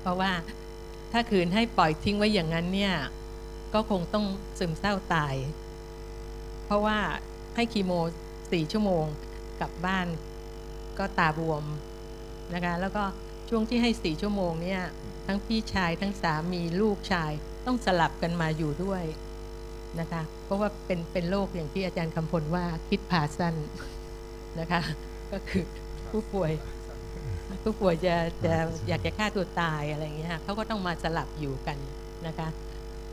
Speaker 4: เพราะว่าถ้าคืนให้ปล่อยทิ้งไว้อย่างนั้นเนี่ยก็คงต้องซึมเศร้าตาย เพราะว่าให้คีโมสี่ชั่วโมงกลับบ้านก็ตาบวม นะคะแล้วก็ช่วงที่ให้สี่ชั่วโมงเนี่ยทั้งพี่ชายทั้งสามีลูกชายต้องสลับกันมาอยู่ด้วยนะคะเพราะว่าเป็นเป็นโรคอย่างที่อาจารย์คำพลว่าคิดผ่าสั้นนะคะก็คือผู้ป่วยผู้ป่วยจะจะอยากจะฆ่าตัวตายอะไรอย่างเงี้ยค่ะเขาก็ต้องมาสลับอยู่กันนะคะ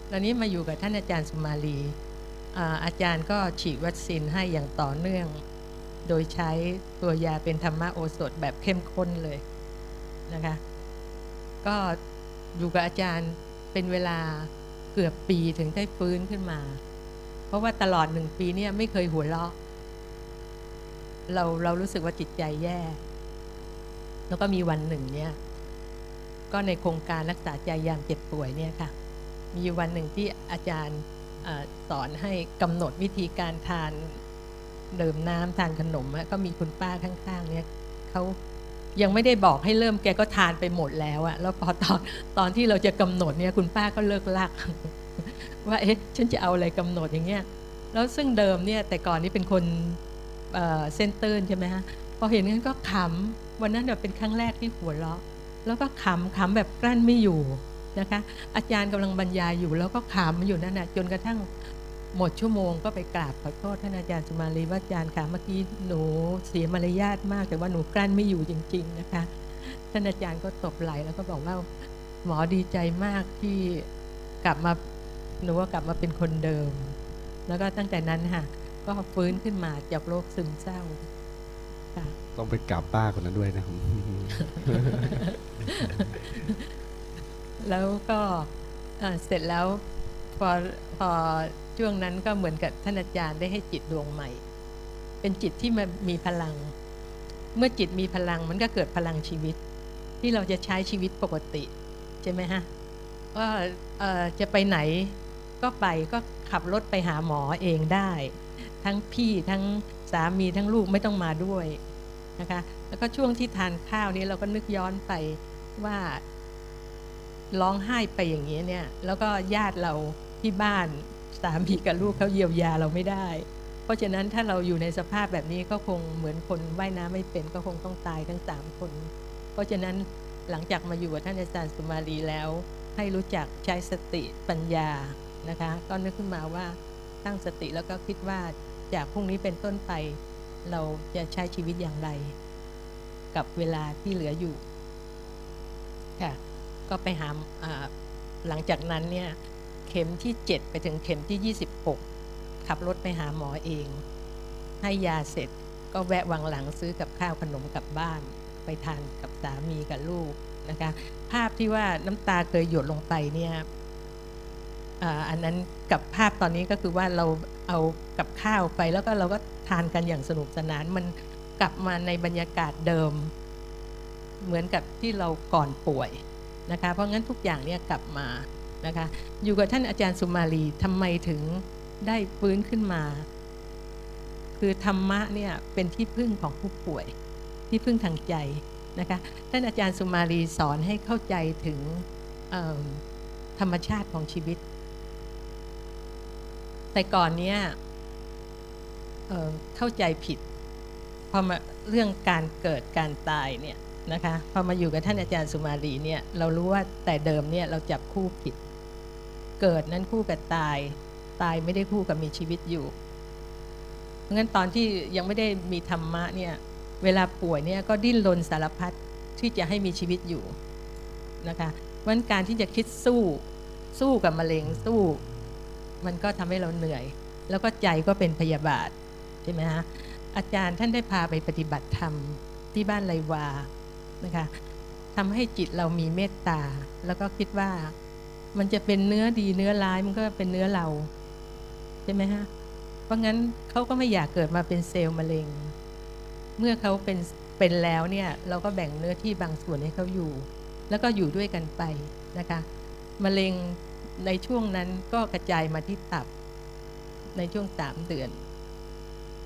Speaker 4: ตอนนี้มาอยู่กับท่านอาจารย์สุมาลีอาจารย์ก็ฉีดวัคซีนให้อย่างต่อเนื่อง โดยใช้ตัวยาเป็นธรรมโอสถแบบเข้มข้นเลยนะคะ ก็อยู่กับอาจารย์เป็นเวลาเกือบปีถึงได้ฟื้นขึ้นมา เพราะว่าตลอดหนึ่งปีเนี่ยไม่เคยหัวเราะ เราเรารู้สึกว่าจิตใจแย่ แล้วก็มีวันหนึ่งเนี่ย ก็ในโครงการรักษาใจยามเจ็บป่วยเนี่ยค่ะ มีวันหนึ่งที่อาจารย์อสอนให้กำหนดวิธีการทาน ดื่มน้ำทานขนมก็มีคุณป้าข้างๆ เนี่ยเขายังไม่ได้บอกให้เริ่มแกก็ทานไปหมดแล้วอะแล้วพอตอนตอนที่เราจะกำหนดเนี่ยคุณป้าก็เลิกลัก ว่าเอ๊ะฉันจะเอาอะไรกำหนดอย่างเงี้ยแล้วซึ่งเดิมเนี่ยแต่ก่อนนี้เป็นคนเอ่อเตื้นใช่ไหมฮะพอเห็นงั้นก็ขำวันนั้นแบบเป็นครั้งแรกที่หัวเราะ แล้วก็ขำขำแบบกลั้นไม่อยู่นะคะอาจารย์กำลังบรรยายอยู่ แล้วก็ขำอยู่นั่นนะจนกระทั่ง หมดชั่วโมงก็ไปกราบขอโทษท่านอาจารย์สุมาลีว่าอาจารย์ค่ะเมื่อกี้หนูเสียมารยาทมาก แต่ว่าหนูกลั้นไม่อยู่จริง ๆ นะคะ ท่านอาจารย์ก็ตบไหลแล้วก็บอกว่าหมอดีใจมากที่กลับมาหนูว่ากลับมาเป็นคนเดิม แล้วก็ตั้งแต่นั้นค่ะก็ฟื้นขึ้นมาจากโรคซึมเศร้าค่ะ
Speaker 1: ต้องไปกราบป้าคนนั้นด้วยนะ
Speaker 4: แล้วก็เอ่อเสร็จแล้วพอพอ ช่วงนั้นก็เหมือนกับท่านอาจารย์ได้ให้จิตดวงใหม่ เป็นจิตที่มันมีพลัง เมื่อจิตมีพลังมันก็เกิดพลังชีวิต ที่เราจะใช้ชีวิตปกติ ใช่ไหมฮะว่าจะไปไหนก็ไปก็ขับรถไปหาหมอเองได้ ทั้งพี่ทั้งสามีทั้งลูกไม่ต้องมาด้วยนะคะแล้วก็ช่วงที่ทานข้าวนี้เราก็นึกย้อนไปว่าร้องไห้ไปอย่างนี้เนี่ย แล้วก็ญาติเราที่บ้าน สามีกับลูกเขาเยียวยาเราไม่ได้ เพราะฉะนั้นถ้าเราอยู่ในสภาพแบบนี้ก็คงเหมือนคนว่ายน้ำไม่เป็นก็คงต้องตายทั้งสามคน เพราะฉะนั้นหลังจากมาอยู่กับท่านอาจารย์สุมาลีแล้ว ให้รู้จักใช้สติปัญญานะคะก็นึกขึ้นมาว่าตั้งสติแล้วก็คิดว่าจากพรุ่งนี้เป็นต้นไป เราจะใช้ชีวิตอย่างไร กับเวลาที่เหลืออยู่ค่ะก็ไปหาหลังจากนั้นเนี่ย ข็มที่ 7 ไปถึงเข็มที่ 26 ขับรถไปหาหมอเอง ให้ยาเสร็จก็แวะวังหลังซื้อกับข้าวขนมกลับบ้าน ไปทานกับสามีกับลูกนะคะภาพที่ว่าน้ำตาเคยหยดลงไปเนี่ยอันนั้นกับภาพตอนนี้ก็คือว่าเราเอากับข้าวไปแล้วก็เราก็ทานกันอย่างสนุกสนานมันกลับมาในบรรยากาศเดิม เหมือนกับที่เราก่อนป่วยนะคะเพราะงั้นทุกอย่างเนี่ยกลับมา นะคะ อยู่กับท่านอาจารย์สุมาลีทำไมถึงได้ฟื้นขึ้นมา คือธรรมะเนี่ยเป็นที่พึ่งของผู้ป่วย ที่พึ่งทางใจนะคะท่านอาจารย์สุมาลีสอนให้เข้าใจถึงธรรมชาติของชีวิต แต่ก่อนเนี้ยเเข้าใจผิดพอมาเรื่องการเกิดการตายเนี่ย นะคะพอมาอยู่กับท่านอาจารย์สุมาลีเนี่ยเรารู้ว่าแต่เดิมเนี่ยเราจับคู่ผิด เกิดนั้นคู่กับตาย ตายไม่ได้คู่กับมีชีวิตอยู่เพราะงั้นตอนที่ยังไม่ได้มีธรรมะเนี่ยเวลาป่วยเนี่ยก็ดิ้นรนสารพัดที่จะให้มีชีวิตอยู่นะคะเพราะฉะนั้นการที่จะคิดสู้สู้กับมะเร็งสู้ มันก็ทำให้เราเหนื่อย แล้วก็ใจก็เป็นพยาบาทใช่ไหมฮะอาจารย์ท่านได้พาไปปฏิบัติธรรมที่บ้านไรวา นะคะทำให้จิตเรามีเมตตา แล้วก็คิดว่ามันจะเป็นเนื้อดีเนื้อร้ายมันก็เป็นเนื้อเรา ใช่ไหมฮะ เพราะงั้นเขาก็ไม่อยากเกิดมาเป็นเซลล์มะเร็ง เมื่อเขาเป็นเป็นแล้วเนี่ยเราก็แบ่งเนื้อที่บางส่วนให้เขาอยู่ แล้วก็อยู่ด้วยกันไปนะคะมะเร็งในช่วงนั้นก็กระจายมาที่ตับ ในช่วงสามเดือน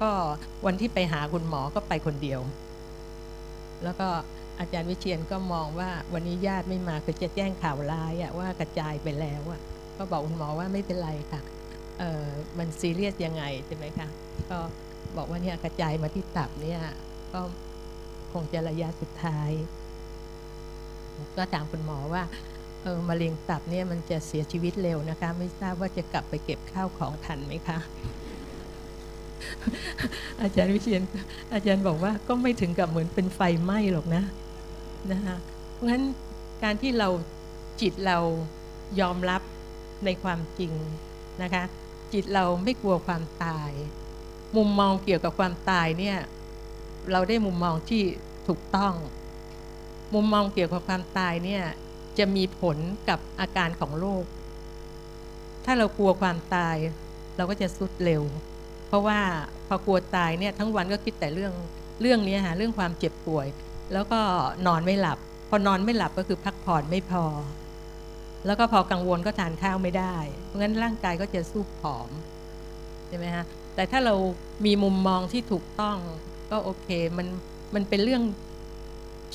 Speaker 4: ก็วันที่ไปหาคุณหมอก็ไปคนเดียว แล้วก็ อาจารย์วิเชียนก็มองว่าวันนี้ญาติไม่มาคือจะแจ้งข่าวร้ายว่ากระจายไปแล้วอะก็บอกคุณหมอว่าไม่เป็นไรค่ะมันซีเรียสยังไงใช่ไหมคะก็บอกว่าเนี่ยกระจายมาที่ตับเนี่ยก็คงจะระยะสุดท้าย ก็ถามคุณหมอว่าเออมะเร็งตับเนี่ยมันจะเสียชีวิตเร็วนะคะ ไม่ทราบว่าจะกลับไปเก็บข้าวของทันไหมคะ อาจารย์วิเชียนอาจารย์บอกว่าก็ไม่ถึงกับเหมือนเป็นไฟไหม้หรอกนะ นะคะเพราะฉะนั้นการที่เราจิตเรายอมรับในความจริงนะคะ จิตเราไม่กลัวความตาย มุมมองเกี่ยวกับความตายเนี่ยเราได้มุมมองที่ถูกต้อง มุมมองเกี่ยวกับความตายเนี่ยจะมีผลกับอาการของโรคถ้าเรากลัวความตาย เราก็จะสุดเร็ว เพราะว่าพอกลัวตายเนี่ยทั้งวันก็คิดแต่เรื่องเรื่องนี้ฮะเรื่องความเจ็บป่วย แล้วก็นอนไม่หลับ พอนอนไม่หลับก็คือพักผ่อนไม่พอ แล้วก็พอกังวลก็ทานข้าวไม่ได้ เพราะงั้นร่างกายก็จะสู้ผอมใช่ไหมฮะแต่ถ้าเรามีมุมมองที่ถูกต้องก็โอเคมันมันเป็นเรื่อง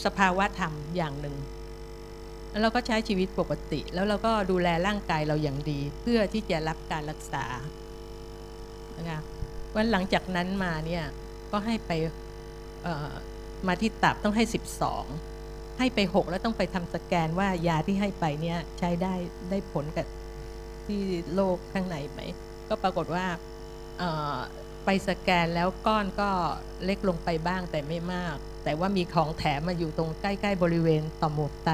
Speaker 4: สภาวะธรรมอย่างหนึ่งแล้วเราก็ใช้ชีวิตปกติ แล้วเราก็ดูแลร่างกายเราอย่างดี เพื่อที่จะรับการรักษานะคะวันหลังจากนั้นมาเนี่ยก็ให้ไปเอ่อ มาที่ตับต้องให้ 12 ให้ไป 6 แล้วต้องไปทำสแกนว่ายาที่ให้ไปเนี่ยใช้ได้ได้ผลกับที่โรคข้างในไหม ก็ปรากฏว่าไปสแกนแล้วก้อนก็เล็กลงไปบ้างแต่ไม่มาก แต่ว่ามีของแถมมาอยู่ตรงใกล้ ๆ บริเวณต่อมหมวกไต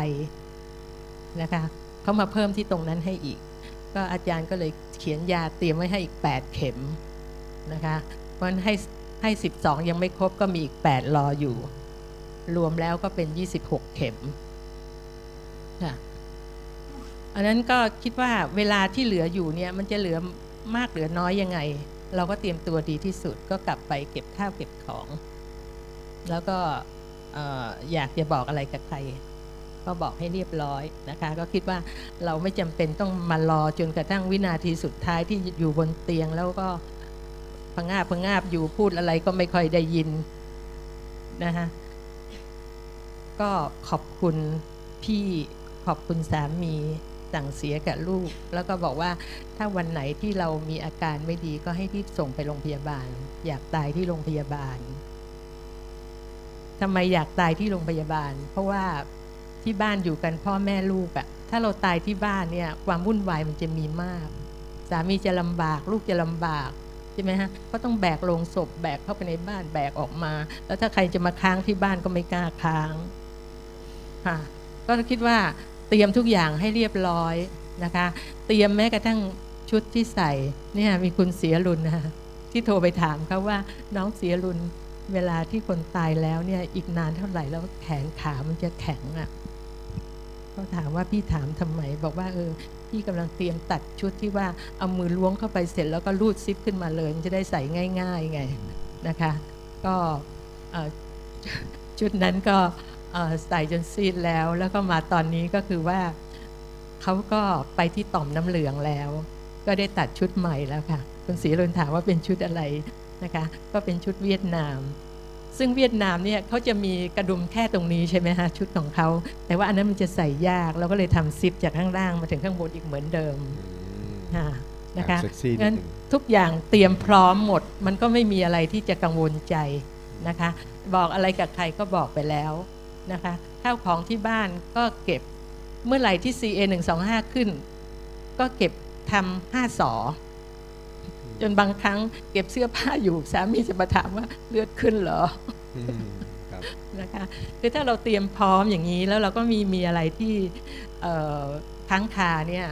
Speaker 4: นะคะเขามาเพิ่มที่ตรงนั้นให้อีก ก็อาจารย์ก็เลยเขียนยาเตรียมไว้ให้อีก 8 เข็มนะคะเพราะให้ให้ 12 ยังไม่ครบก็มีอีก 8 รออยู่ รวมแล้วก็เป็น 26 เข็มค่ะอันนั้นก็คิดว่าเวลาที่เหลืออยู่เนี่ยมันจะเหลือมากเหลือน้อยยังไง เราก็เตรียมตัวดีที่สุดก็กลับไปเก็บข้าวเก็บของ แล้วก็อ่ออยากจะบอกอะไรกับใคร ก็บอกให้เรียบร้อยนะคะ ก็คิดว่าเราไม่จำเป็นต้องมารอจนกระทั่งวินาทีสุดท้ายที่อยู่บนเตียงแล้วก็พะงาบพะงาบอยู่พูดอะไรก็ไม่ค่อยได้ยินนะคะ ก็ขอบคุณพี่ขอบคุณสามีสั่งเสียกับลูก แล้วก็บอกว่าถ้าวันไหนที่เรามีอาการไม่ดีก็ให้รีบส่งไปโรงพยาบาล อยากตายที่โรงพยาบาลทำไมอยากตายที่โรงพยาบาล เพราะว่าที่บ้านอยู่กันพ่อแม่ลูกอะถ้าเราตายที่บ้านเนี่ยความวุ่นวายมันจะมีมาก สามีจะลำบากลูกจะลำบากใช่ไหมฮะก็ต้องแบกลงศพแบกเข้าไปในบ้านแบกออกมา แล้วถ้าใครจะมาค้างที่บ้านก็ไม่กล้าค้าง ค่ะก็คิดว่าเตรียมทุกอย่างให้เรียบร้อยนะคะ เตรียมแม้กระทั่งชุดที่ใส่เนี่ยมีคุณเสียรุนนะที่โทรไปถามเขาว่าน้องเสียรุนเวลาที่คนตายแล้วเนี่ยอีกนานเท่าไหร่แล้วแขนขามันจะแข็งอะ่ะเขาถามว่าพี่ถามทำไม บอกว่าเออพี่กำลังเตรียมตัดชุดที่ว่าเอามือล้วงเข้าไปเสร็จแล้วก็รูดซิปขึ้นมาเลยมันจะได้ใส่ง่าย ๆ ไงนะคะ ก็ชุดนั้นก็ ใส่จนซีดแล้ว แล้วก็มาตอนนี้ก็คือว่าเขาก็ไปที่ต่อมน้ำเหลืองแล้ว ก็ได้ตัดชุดใหม่แล้วค่ะคุณศรีรุนถามว่าเป็นชุดอะไรนะคะ ก็เป็นชุดเวียดนาม ซึ่งเวียดนามเนี่ยเขาจะมีกระดุมแค่ตรงนี้ใช่ไหมฮะชุดของเขา แต่ว่าอันนั้นมันจะใส่ยาก เราก็เลยทำซิปจากข้างล่างมาถึงข้างบนอีกเหมือนเดิมค่ะนะคะ
Speaker 1: แอบเซ็กซี่นิด
Speaker 4: งั้น
Speaker 1: หนึ่ง
Speaker 4: ทุกอย่างเตรียมพร้อมหมด มันก็ไม่มีอะไรที่จะกังวลใจนะคะ บอกอะไรกับใครก็บอกไปแล้ว นะคะข้าวของที่บ้านก็เก็บเมื่อไหร่ที่ CA 125 ขึ้น ก็เก็บทำห้าสอจนบางครั้งเก็บเสื้อผ้าอยู่สามีจะมาถามว่าเลือดขึ้นเหรอ
Speaker 1: อืมครับ
Speaker 4: นะคะคือถ้าเราเตรียมพร้อมอย่างนี้แล้วเราก็มีมีอะไรที่เอ่อค้างคาเนี่ย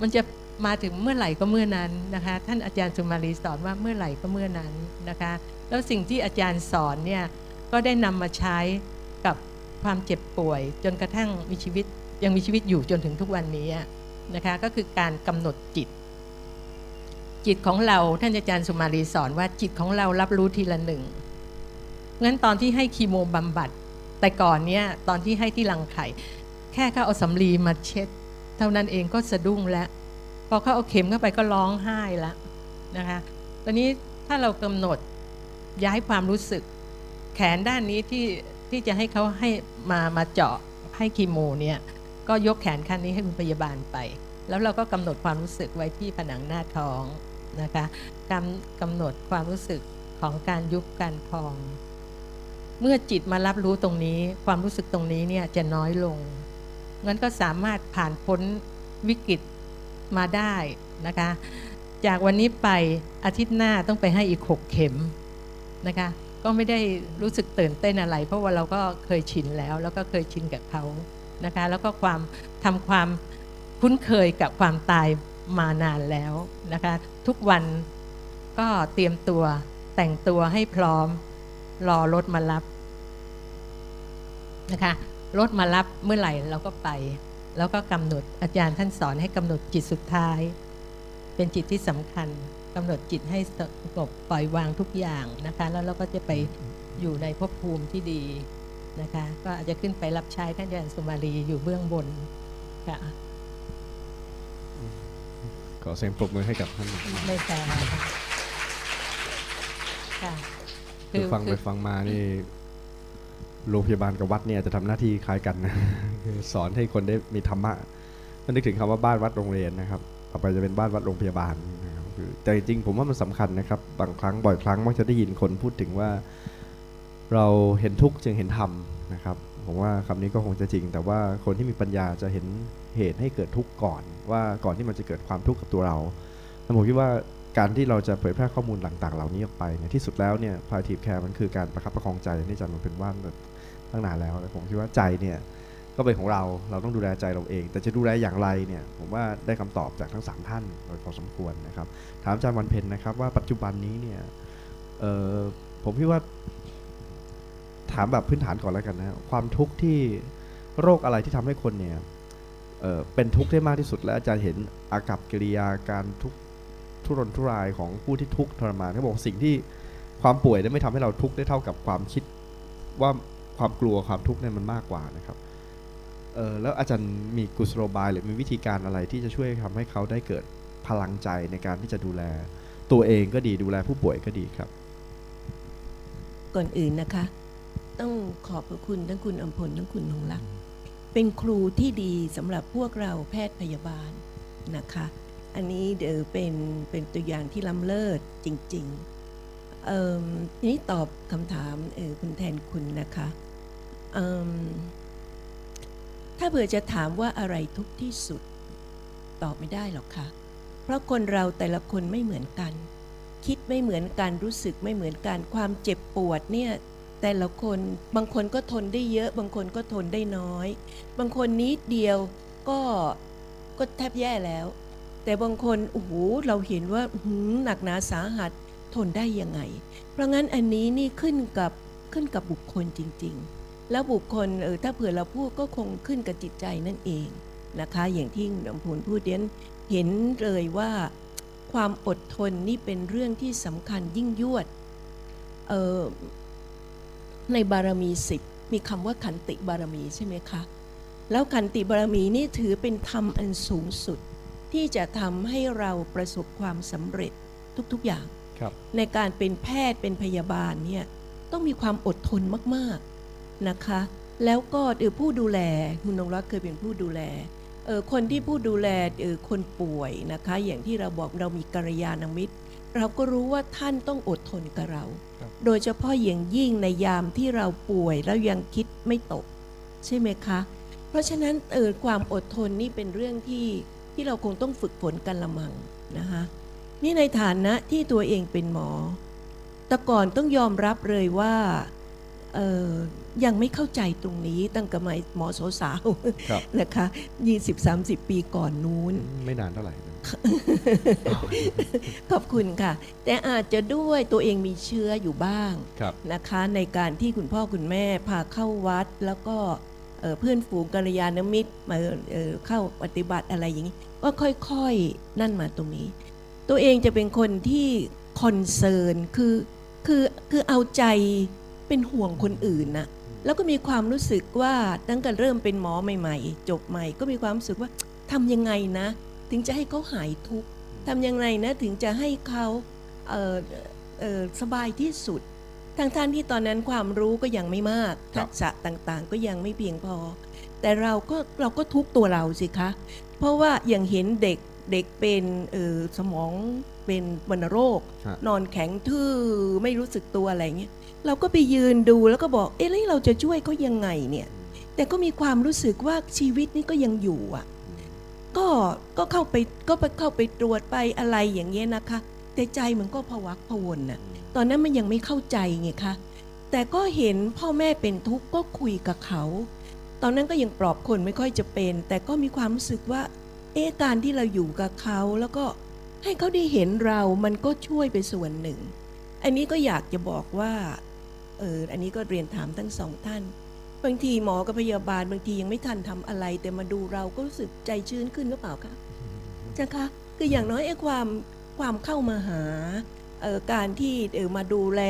Speaker 4: มันจะมาถึงเมื่อไหร่ก็เมื่อนั้นนะคะ ท่านอาจารย์สุมาลีสอนว่าเมื่อไหร่ก็เมื่อนั้นนะคะ แล้วสิ่งที่อาจารย์สอนเนี่ยก็ได้นำมาใช้กับ ความเจ็บป่วย จนกระทั่งมีชีวิตยังมีชีวิตอยู่จนถึงทุกวันนี้นะคะก็คือการกำหนดจิต จิตของเราท่านอาจารย์สุมาลีสอนว่าจิตของเรารับรู้ทีละหนึ่งงั้นตอนที่ให้คีโมบำบัด แต่ก่อนเนี้ยตอนที่ให้ที่รังไข่แค่เขาเอาสำลีมาเช็ด เท่านั้นเองก็สะดุ้งแล้วพอเขาเอาเข็มเข้าไปก็ร้องไห้แล้วนะคะตอนนี้ถ้าเรากำหนดย้ายความรู้สึก แขนด้านนี้ที่ ที่จะให้เขาให้มามาเจาะให้คีโมเนี่ยก็ยกแขนข้างนี้ให้คุณพยาบาลไป แล้วเราก็กำหนดความรู้สึกไว้ที่ผนังหน้าท้องนะคะกำกำหนดความรู้สึกของการยุบการพอง เมื่อจิตมารับรู้ตรงนี้ ความรู้สึกตรงนี้เนี่ยจะน้อยลงงั้นก็สามารถผ่านพ้นวิกฤตมาได้นะคะ จากวันนี้ไปอาทิตย์หน้าต้องไปให้อีกหกเข็มนะคะ ก็ไม่ได้รู้สึกตื่นเต้นอะไร เพราะว่าเราก็เคยชินแล้ว แล้วก็เคยชินกับเขานะคะ แล้วก็ความทำความคุ้นเคยกับความตายมานานแล้วนะคะ ทุกวันก็เตรียมตัวแต่งตัวให้พร้อมรอรถมารับนะคะรถมารับเมื่อไหร่เราก็ไป แล้วก็กำหนดอาจารย์ท่านสอนให้กำหนดจิตสุดท้าย เป็นจิตที่สำคัญ กำหนดจิตให้สงบปล่อยวางทุกอย่างนะคะ แล้วเราก็จะไปอยู่ในภพภูมิที่ดีนะคะ ก็อาจจะขึ้นไปรับใช้ท่านอาจารย์สุมาลีอยู่เบื้องบนค่ะ
Speaker 1: ขอเสียงปรบมือให้กับท่าน
Speaker 4: ไม่แฟร์ค่ะค่ะ
Speaker 1: คือฟังไปฟังมานี่โรงพยาบาลกับวัดเนี่ยจะทำหน้าที่คล้ายกันนะคือสอนให้คนได้มีธรรมะมันนึกถึงคำว่าบ้านวัดโรงเรียนนะครับ ต่อไปจะเป็นบ้านวัดโรงพยาบาลนะ คือแต่จริงๆผมว่ามันสำคัญนะครับบางครั้งบ่อยครั้งมักจะได้ยินคนพูดถึงว่า เราเห็นทุกข์จึงเห็นธรรมนะครับผมว่าคำนี้ก็คงจะจริง แต่ว่าคนที่มีปัญญาจะเห็นเหตุให้เกิดทุกข์ก่อน ว่าก่อนที่มันจะเกิดความทุกข์กับตัวเราแล้วผมคิดว่าการที่เราจะเผยแพร่ข้อมูลต่างๆ เหล่านี้ออกไปเนี่ยที่สุดแล้วเนี่ยพาทีฟแคร์มันคือการประคับประคองใจอย่างที่อาจารย์มันเป็นว่านตั้งนานแล้วแล้วผมคิดว่าใจเนี่ย ก็เป็นของเราเราต้องดูแลใจเราเอง แต่จะดูแลอย่างไรเนี่ยผมว่าได้คำตอบจากทั้งสามท่านโดยพอสมควรนะครับ ถามอาจารย์วันเพ็ญนะครับว่าปัจจุบันนี้เนี่ยผมคิดว่าถามแบบพื้นฐานก่อนแล้วกันนะความทุกข์ที่โรคอะไรที่ทำให้คนเนี่ยเเป็นทุกข์ได้มากที่สุด และอาจารย์เห็นอากับกิริยาการทุกข์ทุรนทุรายของผู้ที่ทุกข์ทรมานเขาบอกสิ่งที่ความป่วยเนี่ยไม่ทำให้เราทุกข์ได้เท่ากับความคิดว่าความกลัวความทุกข์เนี่ยมันมากกว่านะครับ เออแล้วอาจารย์มีกุศโลบาย หรือมีวิธีการอะไรที่จะช่วยทำให้เขาได้เกิดพลังใจในการที่จะดูแล ตัวเองก็ดีดูแลผู้ป่วยก็ดีครับ
Speaker 2: ก่อนอื่นนะคะ ต้องขอบพระคุณทั้งคุณอมพลทั้งคุณนงรัก เป็นครูที่ดีสำหรับพวกเราแพทย์พยาบาลนะคะ อันนี้เดี๋ยวเป็นเป็นตัวอย่างที่ล้ำเลิศจริงๆเอิ่มทีนี้ตอบคำถามเออคุณแทนคุณนะคะเอิ่ม ถ้าเผื่อจะถามว่าอะไรทุกข์ที่สุด ตอบไม่ได้หรอกค่ะ เพราะคนเราแต่ละคนไม่เหมือนกัน คิดไม่เหมือนกันรู้สึกไม่เหมือนกันความเจ็บปวดเนี่ยแต่ละคนบางคนก็ทนได้เยอะ บางคนก็ทนได้น้อย บางคนนิดเดียวก็ก็แทบแย่แล้ว แต่บางคนโอ้โหเราเห็นว่าหืหนักหนาสาหัสทนได้ยังไง เพราะงั้นอันนี้นี่ขึ้นกับขึ้นกับบุคคลจริง ๆ แล้วบุคคลเออถ้าเผื่อเราพูดก็คงขึ้นกับจิตใจนั่นเองนะคะ อย่างที่หลวงพูนพูดเดียนเห็นเลยว่าความอดทนนี่เป็นเรื่องที่สำคัญยิ่งยวดเอ่อในบารมีสิบมีคำว่าขันติบารมีใช่ไหมคะ แล้วขันติบารมีนี่ถือเป็นธรรมอันสูงสุด ที่จะทำให้เราประสบความสำเร็จทุกๆอย่าง
Speaker 1: ครับ
Speaker 2: ในการเป็นแพทย์เป็นพยาบาลเนี่ยต้องมีความอดทนมากๆ นะคะ แล้วก็เออผู้ดูแลคุณนงรักเคยเป็นผู้ดูแลเออคนที่ผู้ดูแลเออคนป่วยนะคะ อย่างที่เราบอกเรามีกัลยาณมิตร เราก็รู้ว่าท่านต้องอดทนกับเรา
Speaker 3: ครับ
Speaker 2: โดยเฉพาะอย่างยิ่งในยามที่เราป่วยแล้วยังคิดไม่ตก ใช่ไหมคะ เพราะฉะนั้นเออความอดทนนี่เป็นเรื่องที่ที่เราคงต้องฝึกฝนกันละมังนะคะนี่ในฐานะที่ตัวเองเป็นหมอ แต่ก่อนต้องยอมรับเลยว่าเออ ยังไม่เข้าใจตรงนี้ตั้งแต่สมัยหมอสาวๆ
Speaker 1: ครับ
Speaker 2: นะคะ20-30 ปีก่อนนู้น
Speaker 1: ไม่นานเท่าไหร่นะ
Speaker 2: ขอบคุณค่ะ แต่อาจจะด้วยตัวเองมีเชื้ออยู่บ้าง
Speaker 1: ครับ
Speaker 2: นะคะ ในการที่คุณพ่อคุณแม่พาเข้าวัดแล้วก็เอ่อเพื่อนฝูงกัลยาณมิตรมาเอ่อเข้าปฏิบัติอะไรอย่างนี้ ก็ค่อยๆ นั่นมาตรงนี้ ตัวเองจะเป็นคนที่คอนเซิร์นคือคือคือเอาใจ เป็นห่วงคนอื่นนะแล้วก็มีความรู้สึกว่าตั้งแต่เริ่มเป็นหมอใหม่ ๆ จบใหม่ ก็มีความรู้สึกว่าทำยังไงนะ ถึงจะให้เขาหายทุกข์ทำยังไงนะถึงจะให้เขาเอ่อเอ่อสบายที่สุดทางท่านที่ตอนนั้นความรู้ก็ยังไม่มาก
Speaker 1: ครั
Speaker 2: ทั
Speaker 1: บ
Speaker 2: กษะต่างๆ ก็ยังไม่เพียงพอ แต่เราก็เราก็ทุกข์ตัวเราสิคะ เพราะว่าอย่างเห็นเด็กเด็กเป็นเอ่อสมองเป็นวัณโรค
Speaker 1: ฮะ
Speaker 2: นอนแข็งทื่อไม่รู้สึกตัวอะไรเงี้ย เราก็ไปยืนดูแล้วก็บอก เอ๊ะแล้วเราจะช่วยเขายังไงเนี่ย แต่ก็มีความรู้สึกว่าชีวิตนี่ก็ยังอยู่อะ ก็ก็เข้าไปก็ไปเข้าไปตรวจไปอะไรอย่างเงี้ยนะคะ แต่ใจมันก็พวักพวนน่ะ ตอนนั้นมันยังไม่เข้าใจไงคะแต่ก็เห็นพ่อแม่เป็นทุกข์ก็คุยกับเขา ตอนนั้นก็ยังปลอบคนไม่ค่อยจะเป็น แต่ก็มีความรู้สึกว่า เอ๊ะการที่เราอยู่กับเขาแล้วก็ให้เขาได้เห็นเรามันก็ช่วยไปส่วนหนึ่ง อันนี้ก็อยากจะบอกว่า เอออันนี้ก็เรียนถามทั้งสองท่าน บางทีหมอกับพยาบาลบางทียังไม่ทันทำอะไร แต่มาดูเราก็รู้สึกใจชื้นขึ้นหรือเปล่าคะจ้ะคะคืออย่างน้อยไอ้ความความเข้ามาหาเอ่อการที่เออมาดูแล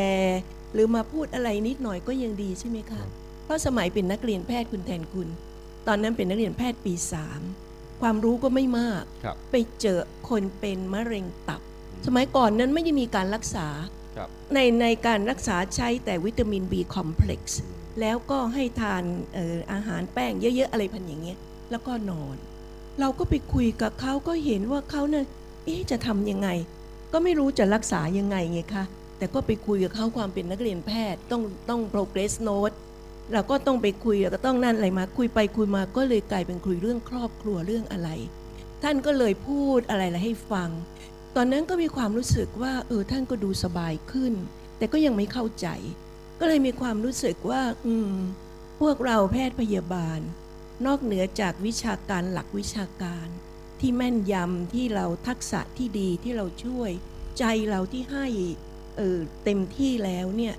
Speaker 2: หรือมาพูดอะไรนิดหน่อยก็ยังดีใช่ไหมคะเพราะสมัยเป็นนักเรียนแพทย์คุณแทนคุณ ตอนนั้นเป็นนักเรียนแพทย์ปีสามความรู้ก็ไม่มาก
Speaker 1: ครับ
Speaker 2: ไปเจอคนเป็นมะเร็งตับ สมัยก่อนนั้นไม่ได้มีการรักษา
Speaker 1: ครับ
Speaker 2: ในในการรักษาใช้แต่วิตามิน B คอมเพล็กซ์แล้วก็ให้ทานอออาหารแป้งเยอะ ๆ อะไรพันอย่างเงี้ยแล้วก็นอน เราก็ไปคุยกับเขาก็เห็นว่าเขาเนี่ยจะทำยังไง ก็ไม่รู้จะรักษายังไงไงคะแต่ก็ไปคุยกับเขาความเป็นนักเรียนแพทย์ต้องต้อง progress note เราก็ต้องไปคุยแล้วก็ต้องนั่นอะไรมา คุยไปคุยมาก็เลยกลายเป็นคุยเรื่องครอบครัวเรื่องอะไร ท่านก็เลยพูดอะไรละให้ฟัง ตอนนั้นก็มีความรู้สึกว่าเออท่านก็ดูสบายขึ้น แต่ก็ยังไม่เข้าใจ ก็เลยมีความรู้สึกว่า อืม พวกเราแพทย์พยาบาล นอกเหนือจากวิชาการหลักวิชาการ ที่แม่นยำที่เราทักษะที่ดีที่เราช่วย ใจเราที่ให้เออเต็มที่แล้วเนี่ย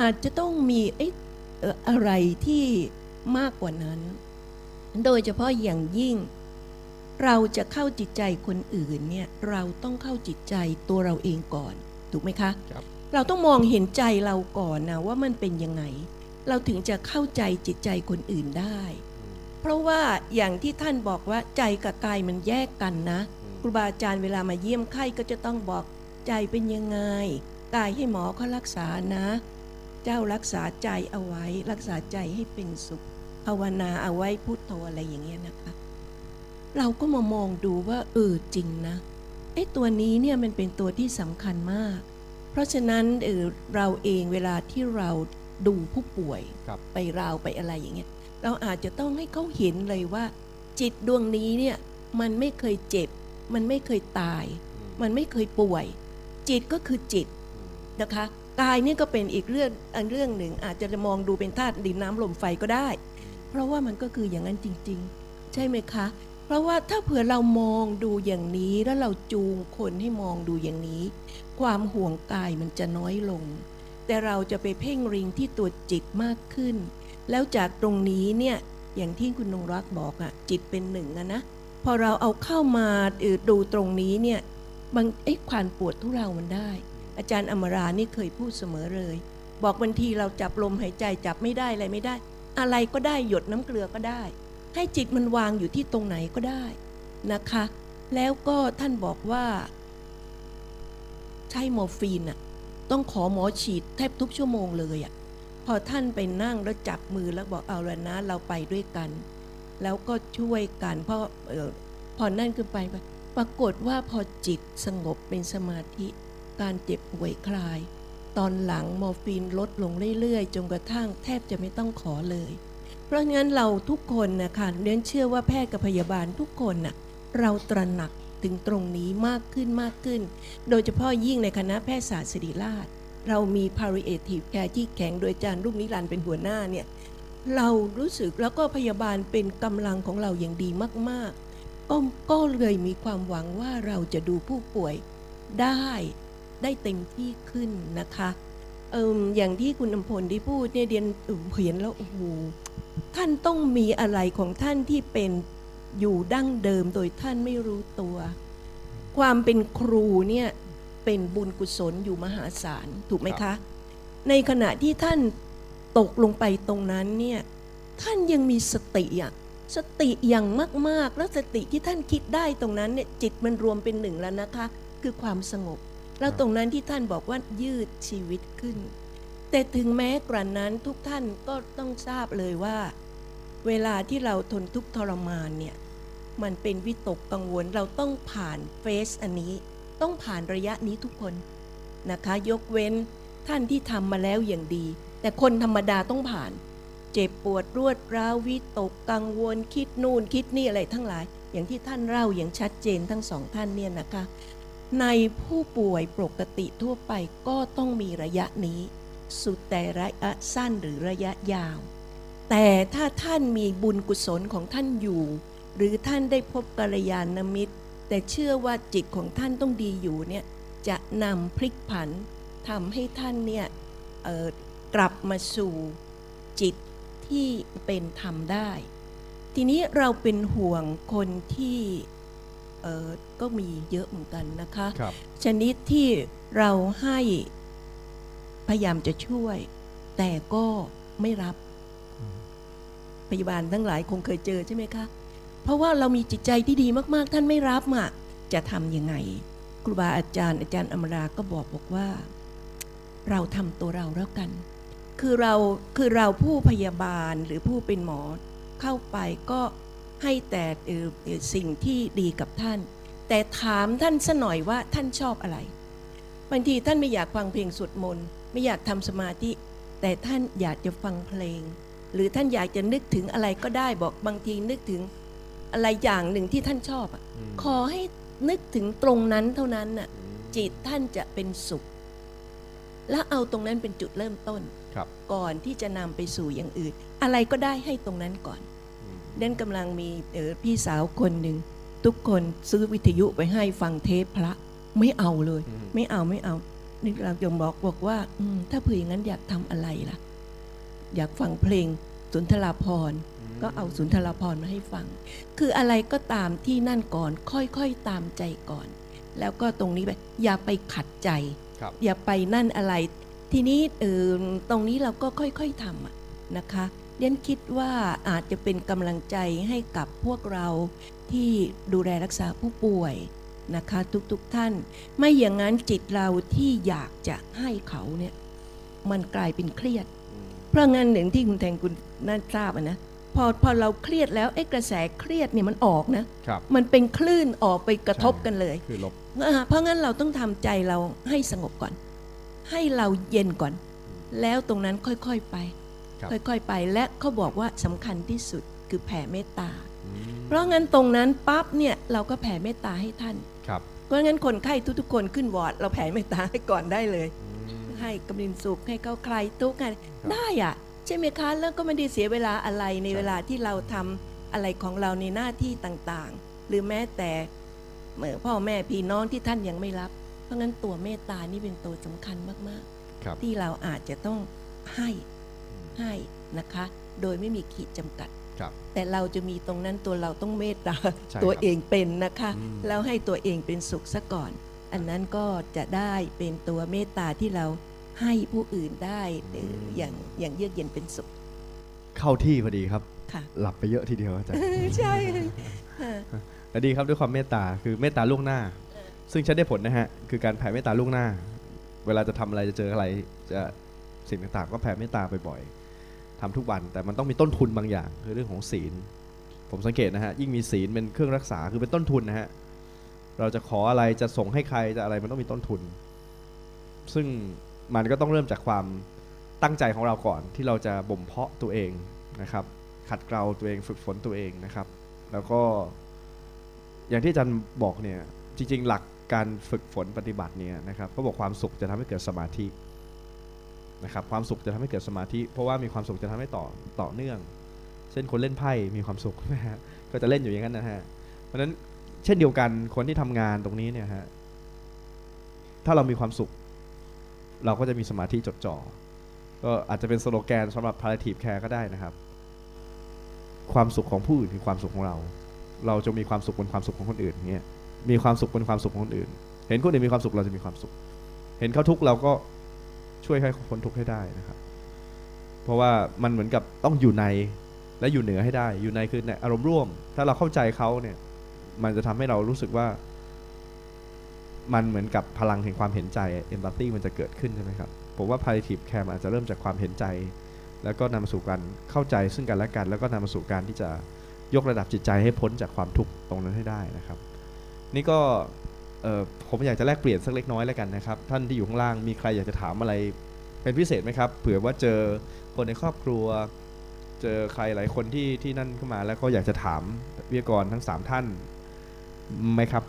Speaker 2: อาจจะต้องมีเอ๊ะเอ่ออะไรที่มากกว่านั้น โดยเฉพาะอย่างยิ่ง เราจะเข้าจิตใจคนอื่นเนี่ยเราต้องเข้าจิตใจตัวเราเองก่อน ถูกไหมคะ
Speaker 1: ครับ
Speaker 2: เราต้องมองเห็นใจเราก่อนนะว่ามันเป็นยังไง เราถึงจะเข้าใจจิตใจคนอื่นได้ เพราะว่าอย่างที่ท่านบอกว่าใจกับกายมันแยกกันนะครูบาอาจารย์เวลามาเยี่ยมไข้ก็จะต้องบอกใจเป็นยังไงกายให้หมอเขารักษานะ เจ้ารักษาใจเอาไว้ รักษาใจให้เป็นสุขภาวนาเอาไว้พุทโธอะไรอย่างเงี้ยนะคะ เราก็มามองดูว่าเออจริงนะไอ้ตัวนี้เนี่ยมันเป็นตัวที่สำคัญมาก เพราะฉะนั้นเออเราเองเวลาที่เราดูผู้ป่วย
Speaker 1: ครับ
Speaker 2: ไปราวไปอะไรอย่างเงี้ยเราอาจจะต้องให้เขาเห็นเลยว่า จิตดวงนี้เนี่ยมันไม่เคยเจ็บ มันไม่เคยตาย มันไม่เคยป่วย จิตก็คือจิตนะคะกายเนี่ยก็เป็นอีกเรื่องอันเรื่องหนึ่ง อาจจะมองดูเป็นธาตุดินน้ำลมไฟก็ได้ เพราะว่ามันก็คืออย่างนั้นจริง ๆ ใช่ไหมคะ เพราะว่าถ้าเผื่อเรามองดูอย่างนี้แล้วเราจูงคนให้มองดูอย่างนี้ ความห่วงกายมันจะน้อยลง แต่เราจะไปเพ่งริงที่ตัวจิตมากขึ้น แล้วจากตรงนี้เนี่ยอย่างที่คุณนงรักบอกอะจิตเป็นหนึ่งอะนะพอเราเอาเข้ามาดูตรงนี้เนี่ยบางไอ้ความปวดทุเรามันได้ อาจารย์อมรานี่เคยพูดเสมอเลย บอกบางทีเราจับลมหายใจจับไม่ได้อะไรไม่ได้ อะไรก็ได้หยดน้ำเกลือก็ได้ ให้จิตมันวางอยู่ที่ตรงไหนก็ได้นะคะ แล้วก็ท่านบอกว่า ใช้มอร์ฟีนอะต้องขอหมอฉีดแทบทุกชั่วโมงเลยอะพอท่านไปนั่งแล้วจับมือแล้วบอกเอาละนะ เราไปด้วยกัน แล้วก็ช่วยกันเพราะออพอนั่นขึ้นไปไปปรากฏว่าพอจิตสงบเป็นสมาธิ การเจ็บป่วยคลาย ตอนหลังมอร์ฟีนลดลงเรื่อยๆจนกระทั่งแทบจะไม่ต้องขอเลย เพราะงั้นเราทุกคนนะคะเรียนเชื่อว่าแพทย์กับพยาบาลทุกคนน่ะเราตระหนักถึงตรงนี้มากขึ้นมากขึ้น โดยเฉพาะยิ่งในคณะแพทยศาสตร์ศิริราช เรามี palliative care ที่แข็งโดยอาจารย์รุ่งนิรันดร์เป็นหัวหน้าเนี่ยเรารู้สึกแล้วก็พยาบาลเป็นกำลังของเราอย่างดีมากๆก็ก็เลยมีความหวังว่าเราจะดูผู้ป่วยได้ได้เต็มที่ขึ้นนะคะ เอมอย่างที่คุณอำพลที่พูดเนี่ยเดียนเอิ่มเห็นแล้วโอ้โหท่านต้องมีอะไรของท่านที่เป็นอยู่ดั้งเดิมโดยท่านไม่รู้ตัว ความเป็นครูเนี่ยเป็นบุญกุศลอยู่มหาศาลถูกไหมคะ ในขณะที่ท่านตกลงไปตรงนั้นเนี่ยท่านยังมีสติอะสติอย่างมาก ๆ แล้วสติที่ท่านคิดได้ตรงนั้นเนี่ยจิตมันรวมเป็นหนึ่งแล้วนะคะ คือความสงบ แล้วตรงนั้นที่ท่านบอกว่ายืดชีวิตขึ้น แต่ถึงแม้กระนั้นทุกท่านก็ต้องทราบเลยว่า เวลาที่เราทนทุกข์ทรมานเนี่ยมันเป็นวิตกกังวลเราต้องผ่านเฟสอันนี้ ต้องผ่านระยะนี้ทุกคนนะคะ ยกเว้นท่านที่ทำมาแล้วอย่างดี แต่คนธรรมดาต้องผ่าน เจ็บปวดรวดร้าววิตกกังวล คิดนู่นคิดนี่อะไรทั้งหลาย อย่างที่ท่านเล่าอย่างชัดเจนทั้งสองท่านเนี่ยนะคะ ในผู้ป่วยปกติทั่วไปก็ต้องมีระยะนี้ สุดแต่ระยะสั้นหรือระยะยาว แต่ถ้าท่านมีบุญกุศลของท่านอยู่ หรือท่านได้พบกัลยาณมิตร แต่เชื่อว่าจิตของท่านต้องดีอยู่เนี่ยจะนำพลิกผันทำให้ท่านเนี่ยกลับมาสู่จิตที่เป็นธรรมได้ ทีนี้เราเป็นห่วงคนที่ ก็มีเยอะเหมือนกันนะคะ
Speaker 1: ครับ
Speaker 2: ชนิดที่เราให้พยายามจะช่วย แต่ก็ไม่รับพยาบาลทั้งหลายคงเคยเจอใช่ไหมคะเพราะว่าเรามีจิตใจที่ดีมาก ๆ ท่านไม่รับอะจะทำยังไง ครูบาอาจารย์อาจารย์อมราก็บอกบอกว่า เราทำตัวเราแล้วกัน คือเราคือเราผู้พยาบาลหรือผู้เป็นหมอเข้าไปก็ ให้แต่เอ่อเอ่อสิ่งที่ดีกับท่าน แต่ถามท่านซะหน่อยว่าท่านชอบอะไร บางทีท่านไม่อยากฟังเพลงสวดมนต์ไม่อยากทำสมาธิ แต่ท่านอยากจะฟังเพลง หรือท่านอยากจะนึกถึงอะไรก็ได้บอกบางทีนึกถึงอะไรอย่างหนึ่งที่ท่านชอบอะ
Speaker 1: ม
Speaker 2: ขอให้นึกถึงตรงนั้นเท่านั้นน่ะ
Speaker 1: อืม
Speaker 2: จิตท่านจะเป็นสุข และเอาตรงนั้นเป็นจุดเริ่มต้น
Speaker 1: ครับ
Speaker 2: ก่อนที่จะนำไปสู่อย่างอื่น อะไรก็ได้ให้ตรงนั้นก่อน
Speaker 1: อืม
Speaker 2: เด่นกำลังมีเอ่อพี่สาวคนหนึ่ง ทุกคนซื้อวิทยุไปให้ฟังเทปพระ ไม่เอาเลย
Speaker 1: อืม
Speaker 2: ไม่เอาไม่เอานี่เรายมบอกบอกว่าอมถ้าเผื่ออย่างนั้นอยากทำอะไรล่ะ อยากฟังเพลงสุนทราพรณ์ก็เอาสุนทรภรณ์มาให้ฟัง คืออะไรก็ตามที่นั่นก่อน ค่อยๆตามใจก่อน แล้วก็ตรงนี้ไปอย่าไปขัดใจ
Speaker 1: ครับ
Speaker 2: อย่าไปนั่นอะไร ทีนี้เออตรงนี้เราก็ค่อยๆทำอะนะคะ เดียนคิดว่าอาจจะเป็นกำลังใจให้กับพวกเราที่ดูแลรักษาผู้ป่วยนะคะทุกๆท่าน ไม่อย่างนั้นจิตเราที่อยากจะให้เขาเนี่ยมันกลายเป็นเครียด
Speaker 1: อืม
Speaker 2: เพราะงั้นหนึ่งที่คุณแทงคุณน่าทราบอะนะพอพอเราเครียดแล้วไอ้กระแสเครียดเนี่ยมันออกนะครับมันเป็นคลื่นออกไปกระทบกันเลย
Speaker 1: คือลบ
Speaker 2: อ่าเพราะงั้นเราต้องทำใจเราให้สงบก่อน ให้เราเย็นก่อน แล้วตรงนั้นค่อยๆไป
Speaker 1: ครับ
Speaker 2: ค่อยๆไปและเขาบอกว่าสำคัญที่สุดคือแผ่เมตตา
Speaker 1: อืม
Speaker 2: เพราะงั้นตรงนั้นปั๊บเนี่ยเราก็แผ่เมตตาให้ท่าน
Speaker 1: ครับ
Speaker 2: เพราะงั้นคนไข้ทุกๆ คนขึ้นวอร์ดเราแผ่เมตตาให้ก่อนได้เลย
Speaker 1: อืม
Speaker 2: ให้กำลังสุขให้เขาคลายทุกข์ไงได้อะใช่ไหมคะแล้วก็ไม่ได้เสียเวลาอะไรใน
Speaker 1: ใช่
Speaker 2: เวลาที่เราทำอะไรของเราในหน้าที่ต่างๆ หรือแม้แต่เมื่อพ่อแม่พี่น้องที่ท่านยังไม่รับ เพราะงั้นตัวเมตตานี่เป็นตัวสำคัญมาก
Speaker 1: ครับ
Speaker 2: ๆที่เราอาจจะต้องให้ ให้นะคะ โดยไม่มีขีดจำกัด
Speaker 1: ครับ
Speaker 2: แต่เราจะมีตรงนั้นตัวเราต้องเมตตา
Speaker 1: ใช่
Speaker 2: ตัว
Speaker 1: ครับ
Speaker 2: เองเป็นนะคะ
Speaker 1: อืม
Speaker 2: แล้วให้ตัวเองเป็นสุขซะก่อน อันนั้นก็จะได้เป็นตัวเมตตาที่เราให้ผู้อื่นได้เอ่ออย่างอย่างเยือกเย็นเป็นสุข
Speaker 1: เข้าที่พอดีครับ
Speaker 2: ค่ะ
Speaker 1: หลับไปเยอะทีเดียวอาจารย์
Speaker 2: ใช่ค่ะ
Speaker 1: แต่ดีครับด้วยความเมตตาคือเมตตาล่วงหน้า ซึ่งใช้ได้ผลนะฮะคือการแผ่เมตตาล่วงหน้า เวลาจะทำอะไรจะเจออะไรจะสิ่งต่างๆ ก็แผ่เมตตาบ่อยๆ ทำทุกวันแต่มันต้องมีต้นทุนบางอย่าง คือเรื่องของศีล ผมสังเกตนะฮะยิ่งมีศีลเป็นเครื่องรักษาคือเป็นต้นทุนนะฮะเราจะขออะไรจะส่งให้ใครจะอะไรมันต้องมีต้นทุน ซึ่งมันก็ต้องเริ่มจากความตั้งใจของเราก่อนที่เราจะบ่มเพาะตัวเองนะครับ ขัดเกลาตัวเองฝึกฝนตัวเองนะครับ แล้วก็ อย่างที่อาจารย์บอกเนี่ยจริง ๆ หลักการฝึกฝนปฏิบัติเนี่ยนะครับเขาบอกความสุขจะทำให้เกิดสมาธิ นะครับความสุขจะทำให้เกิดสมาธิ เพราะว่ามีความสุขจะทำให้ต่อต่อเนื่อง เช่นคนเล่นไพ่มีความสุขนะฮะก็จะเล่นอยู่อย่างนั้นนะฮะเพราะฉะนั้นเช่นเดียวกันคนที่ทำงานตรงนี้เนี่ยฮะถ้าเรามีความสุข เราก็จะมีสมาธิจดจ่อก็อาจจะเป็นสโลแกนสำหรับ palliative care ก็ได้นะครับ ความสุขของผู้อื่นคือความสุขของเรา เราจะมีความสุขบนความสุขของคนอื่นเงี้ยมีความสุขบนความสุขของคนอื่น เห็นคนอื่นมีความสุขเราจะมีความสุข เห็นเขาทุกข์เราก็ ช่วยให้คนทุกข์ให้ได้นะครับ เพราะว่ามันเหมือนกับต้องอยู่ในและอยู่เหนือให้ได้ อยู่ในคือในอารมณ์ร่วม ถ้าเราเข้าใจเขาเนี่ย มันจะทำให้เรารู้สึกว่า มันเหมือนกับพลังแห่งความเห็นใจเอมพัตตีมันจะเกิดขึ้นใช่ไหมครับผมว่า palliative care มันอาจจะเริ่มจากความเห็นใจ แล้วก็นำมาสู่การเข้าใจซึ่งกันและกัน แล้วก็นำมาสู่การที่จะยกระดับจิตใจให้พ้นจากความทุกข์ตรงนั้นให้ได้นะครับ นี่ก็ ผมอยากจะแลกเปลี่ยนสักเล็กน้อยแล้วกันนะครับ ท่านที่อยู่ข้างล่างมีใครอยากจะถามอะไรเป็นพิเศษไหมครับ เผื่อว่าเจอคนในครอบครัว เจอใครหลายคนที่ที่นั่นเข้ามาแล้วก็อยากจะถามวิทยากรทั้งสามท่านไหมครับ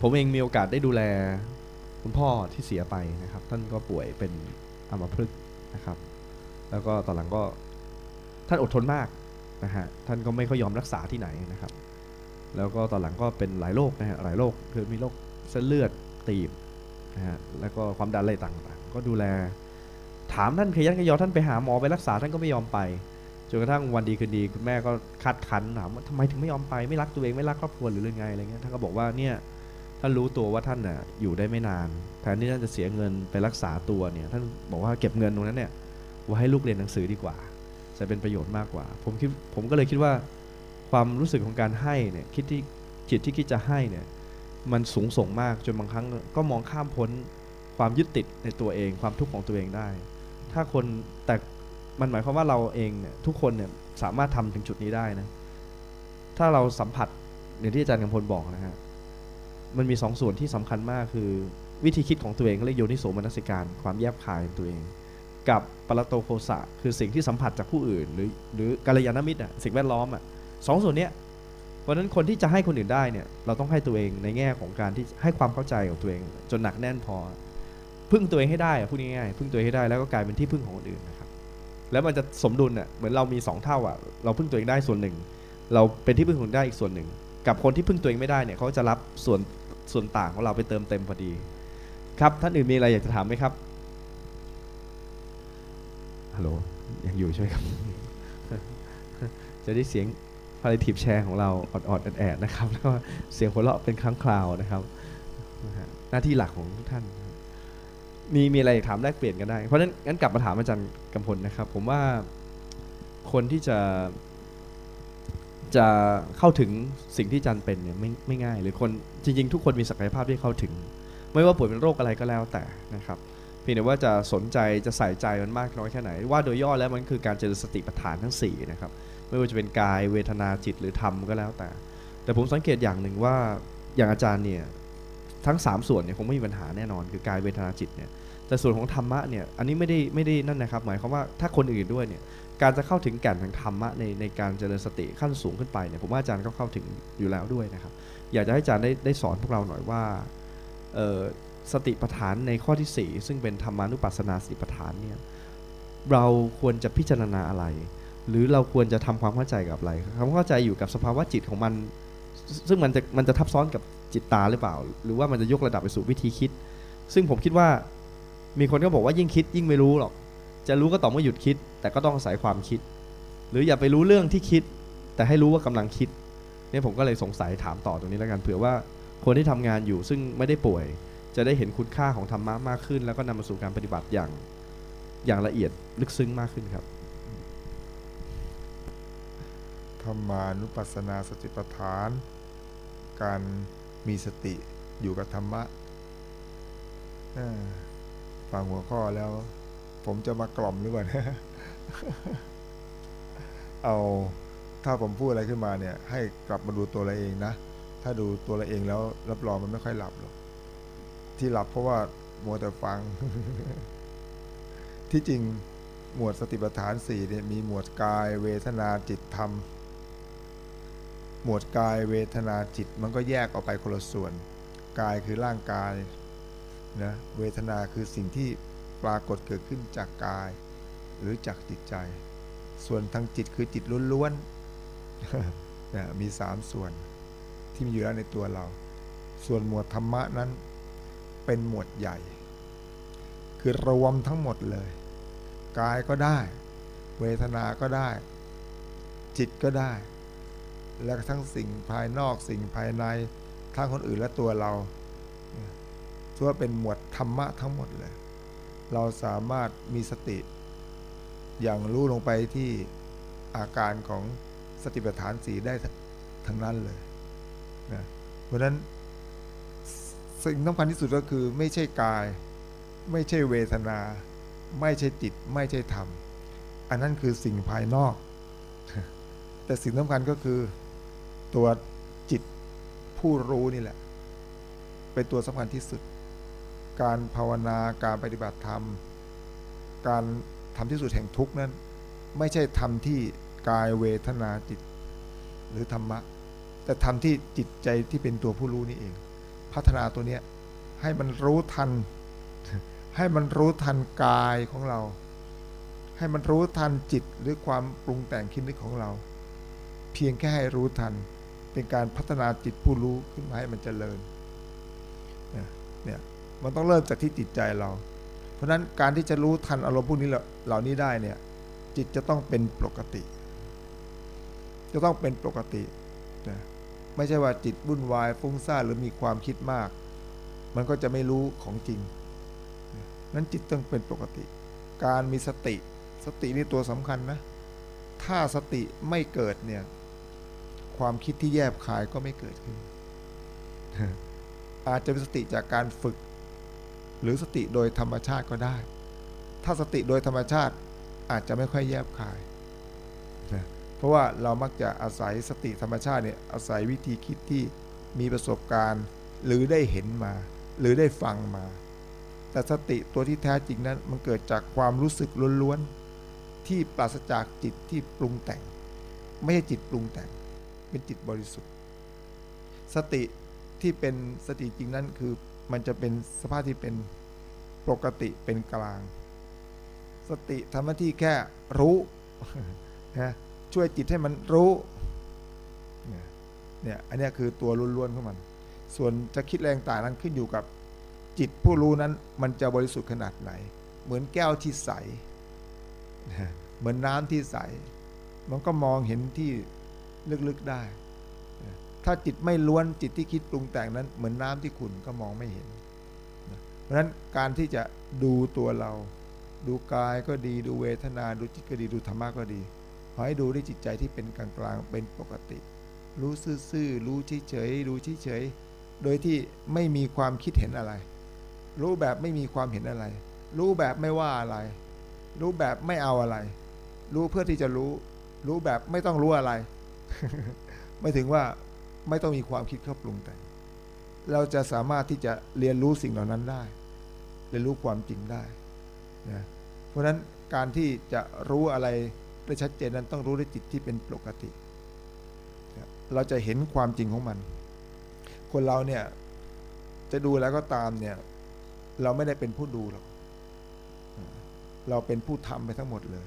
Speaker 1: ผมเองมีโอกาสได้ดูแล คุณพ่อที่เสียไปนะครับ ท่านก็ป่วยเป็นอัมพฤกษ์นะครับ แล้วก็ตอนหลังก็ท่านอดทนมากนะฮะท่านก็ไม่ค่อยยอมรักษาที่ไหนนะครับ แล้วก็ตอนหลังก็เป็นหลายโรคนะฮะหลายโรคคือมีโรคเส้นเลือดตีบนะฮะแล้วก็ความดันอะไรต่างๆ ก็ดูแล ถามท่านขยันขยอท่านไปหาหมอไปรักษาท่านก็ไม่ยอมไปจนกระทั่งวันดีคืนดีคุณแม่ก็คัดคันถามว่าทำไมถึงไม่ยอมไปไม่รักตัวเองไม่รักครอบครัวหรือเรื่องไงอะไรเงี้ยท่านก็บอกว่าเนี่ยท่านรู้ตัวว่าท่านน่ะอยู่ได้ไม่นานแทนที่ท่านจะเสียเงินไปรักษาตัวเนี่ยท่านบอกว่าเก็บเงินตรงนั้นเนี่ยไว้ให้ลูกเรียนหนังสือดีกว่า จะเป็นประโยชน์มากกว่า ผมคิดผมก็เลยคิดว่า ความรู้สึกของการให้เนี่ยคิดที่จิตที่คิดจะให้เนี่ยมันสูงส่งมากจนบางครั้งก็มองข้ามพ้นความยึดติดในตัวเอง ความทุกข์ของตัวเองได้ ถ้าคนแต่มันหมายความว่าเราเองเนี่ยทุกคนเนี่ยสามารถทำถึงจุดนี้ได้นะถ้าเราสัมผัสอย่างที่อาจารย์กำพลบอกนะฮะมันมีสองส่วนที่สำคัญมากคือวิธีคิดของตัวเองเรียกโยนิโสมนสิการ ความแยบคายของตัวเอง กับปรโตโคสะคือสิ่งที่สัมผัสจากผู้อื่น หรือหรือกัลยาณมิตรอะสิ่งแวดล้อมอะ สองส่วนเนี้ยเพราะฉะนั้นคนที่จะให้คนอื่นได้เนี่ยเราต้องให้ตัวเองในแง่ของการที่ให้ความเข้าใจของตัวเอง จนหนักแน่นพอ พึ่งตัวเองให้ได้พูดง่ายๆพึ่งตัวเองให้ได้แล้วก็กลายเป็นที่พึ่งของคนอื่นนะครับแล้วมันจะสมดุลอะเหมือนเรามีสองเท่าอะเราพึ่งตัวเองได้ส่วนหนึ่ง เราเป็นที่พึ่งของได้อีกส่วนหนึ่ง กับคนที่พึ่งตัวเองไม่ได้เนี่ยเขาจะรับส่วนส่วนต่างของเราไปเติมเต็มพอดี ครับท่านอื่นมีอะไรอยากจะถามไหมครับฮัลโหลยังอยู่ใช่ไหมครับ จะได้เสียง พาริทีฟแชร์ของเราออดๆแอดๆนะครับแล้วก็เสียงหัวเราะเป็นครั้งคราวนะครับหน้าที่หลักของทุกท่าน มีมีอะไรถามแลกเปลี่ยนกันได้ เพราะฉะนั้นงั้นกลับมาถามอาจารย์กำพลนะครับ ผมว่าคนที่จะจะเข้าถึงสิ่งที่อาจารย์เป็นเนี่ยไม่ไม่ง่าย หรือคนจริง ๆ ทุกคนมีศักยภาพที่เข้าถึง ไม่ว่าป่วยเป็นโรคอะไรก็แล้วแต่นะครับเพียงแต่ว่าจะสนใจจะใส่ใจมันมากน้อยแค่ไหน ว่าโดยย่อแล้วมันคือการเจริญสติปัฏฐานทั้งสี่นะครับ ไม่ว่าจะเป็นกายเวทนาจิตหรือธรรมก็แล้วแต่ แต่ผมสังเกตอย่างหนึ่งว่าอย่างอาจารย์เนี่ยทั้ง 3 ส่วนเนี่ยคงไม่มีปัญหาแน่นอน คือกายเวทนาจิตเนี่ยแต่ส่วนของธรรมะเนี่ยอันนี้ไม่ได้ไม่ได้นั่นนะครับ หมายความว่าถ้าคนอื่นด้วยเนี่ยการจะเข้าถึงแก่นทางธรรมะในในการเจริญสติขั้นสูงขึ้นไปเนี่ยผมว่าอาจารย์ก็เข้าถึงอยู่แล้วด้วยนะครับ อยากจะให้อาจารย์ได้ได้สอนพวกเราหน่อยว่าสติปัฏฐานในข้อที่ 4 ซึ่งเป็นธรรมานุปัสสนาสติปัฏฐานเนี่ยเราควรจะพิจารณาอะไร หรือเราควรจะทำความเข้าใจกับอะไรความเข้าใจอยู่กับสภาวะจิตของมัน ซึ่งมันจะมันจะทับซ้อนกับจิตตาหรือเปล่า หรือว่ามันจะยกระดับไปสู่วิธีคิด ซึ่งผมคิดว่ามีคนก็บอกว่ายิ่งคิดยิ่งไม่รู้หรอก จะรู้ก็ต่อเมื่อหยุดคิด แต่ก็ต้องอาศัยความคิด หรืออย่าไปรู้เรื่องที่คิด แต่ให้รู้ว่ากำลังคิดเนี่ยผมก็เลยสงสัยถามต่อตรงนี้แล้วกันเผื่อว่าคนที่ทำงานอยู่ซึ่งไม่ได้ป่วย จะได้เห็นคุณค่าของธรรมะมากขึ้น แล้วก็นำมาสู่การปฏิบัติอย่างอย่างละเอียดลึกซึ้งมากขึ้นครับ
Speaker 3: ธ รรมานุปัสสนาสติปัฏฐาน การมีสติอยู่กับธรรมะฟังหัวข้อแล้ว ผมจะมากล่อมหรือเปล่าเอาถ้าผมพูดอะไรขึ้นมาเนี่ย ให้กลับมาดูตัวเราเองนะ ถ้าดูตัวเราเองแล้วรับรองมันไม่ค่อยหลับหรอก ที่หลับเพราะว่ามัวแต่ฟัง ที่จริงหมวดสติปัฏฐานสี่เนี่ยมีหมวดกาย เวทนาจิตธรรม มวดกายเวทนาจิตมันก็แยกออกไปคนละส่วน กายคือร่างกายนะเวทนาคือสิ่งที่ปรากฏเกิดขึ้นจากกาย หรือจากจิตใจ ส่วนทางจิตคือจิตล้วนๆนะมีสามส่วนที่มีอยู่แล้วในตัวเรา ส่วนหมวดธรรมะนั้นเป็นหมวดใหญ่ คือรวมทั้งหมดเลย กายก็ได้ เวทนาก็ได้ จิตก็ได้ และทั้งสิ่งภายนอกสิ่งภายในทั้งคนอื่นและตัวเราเนี่ยถือว่าเป็นหมวดธรรมะทั้งหมดเลย เราสามารถมีสติ อย่างรู้ลงไปที่อาการของสติปัฏฐานสีได้ทั้งนั้นเลยนะเพราะนั้นสิ่งสำคัญที่สุดก็คือไม่ใช่กาย ไม่ใช่เวทนา ไม่ใช่จิต ไม่ใช่ธรรม อันนั้นคือสิ่งภายนอก แต่สิ่งสำคัญก็คือ ตัวจิตผู้รู้นี่แหละ เป็นตัวสำคัญที่สุด การภาวนาการปฏิบัติธรรม การทำที่สุดแห่งทุกข์นั้น ไม่ใช่ทำที่กายเวทนาจิต หรือธรรมะ แต่ทำที่จิตใจที่เป็นตัวผู้รู้นี่เอง พัฒนาตัวเนี้ยให้มันรู้ทัน ให้มันรู้ทันกายของเรา ให้มันรู้ทันจิตหรือความปรุงแต่งคิดนึกของเรา เพียงแค่ให้รู้ทัน เป็นการพัฒนาจิตผู้รู้ขึ้นมาให้มันเจริญเนี่ยมันต้องเริ่มจากที่จิตใจเรา เพราะฉะนั้นการที่จะรู้ทันอารมณ์พวกนี้เหล่านี้ได้เนี่ยจิตจะต้องเป็นปกติ จะต้องเป็นปกตินะไม่ใช่ว่าจิตวุ่นวายฟุ้งซ่านหรือมีความคิดมาก มันก็จะไม่รู้ของจริงนั้นจิตต้องเป็นปกติ การมีสติ สตินี่ตัวสำคัญนะ ถ้าสติไม่เกิดเนี่ย ความคิดที่แยบคายก็ไม่เกิดขึ้น อาจจะเป็นสติจากการฝึก หรือสติโดยธรรมชาติก็ได้ ถ้าสติโดยธรรมชาติอาจจะไม่ค่อยแยบคายนะเพราะว่าเรามักจะอาศัยสติธรรมชาติเนี่ยอาศัยวิธีคิดที่มีประสบการณ์ หรือได้เห็นมา หรือได้ฟังมา แต่สติตัวที่แท้จริงนั้น มันเกิดจากความรู้สึกล้วนๆที่ปราศจากจิตที่ปรุงแต่ง ไม่ใช่จิตปรุงแต่ง เป็นจิตบริสุทธิ์ สติที่เป็นสติจริงนั้นคือมันจะเป็นสภาพที่เป็นปกติเป็นกลาง สติทำหน้าที่แค่รู้นะช่วยจิตให้มันรู้เนี่ยอันนี้คือตัวล้วนๆของมัน ส่วนจะคิดแรงต่างนั้นขึ้นอยู่กับจิตผู้รู้นั้นมันจะบริสุทธิ์ขนาดไหน เหมือนแก้วที่ใส เหมือนน้ำที่ใส มันก็มองเห็นที่ ลึกๆได้ ถ้าจิตไม่ล้วนจิตที่คิดปรุงแต่งนั้น เหมือนน้ำที่ขุ่นก็มองไม่เห็น เพราะฉะนั้นการที่จะดูตัวเรา ดูกายก็ดีดูเวทนา ดูจิตก็ดีดูธรรมะก็ดีขอให้ดูด้วยจิตใจที่เป็นกลางๆเป็นปกติ รู้ซื่อๆรู้เฉยๆรู้เฉยๆโดยที่ไม่มีความคิดเห็นอะไร รู้แบบไม่มีความเห็นอะไร รู้แบบไม่ว่าอะไร รู้แบบไม่เอาอะไร รู้เพื่อที่จะรู้ รู้แบบไม่ต้องรู้อะไร ไม่ถึงว่าไม่ต้องมีความคิดเข้าปรุงแต่งเราจะสามารถที่จะเรียนรู้สิ่งเหล่านั้นได้ เรียนรู้ความจริงได้นะเพราะฉะนั้นการที่จะรู้อะไรได้ชัดเจนนั้นต้องรู้ด้วยจิตที่เป็นปกติ เราจะเห็นความจริงของมัน คนเราเนี่ยจะดูแล้วก็ตามเนี่ย เราไม่ได้เป็นผู้ดูหรอกเราเป็นผู้ทำไปทั้งหมดเลย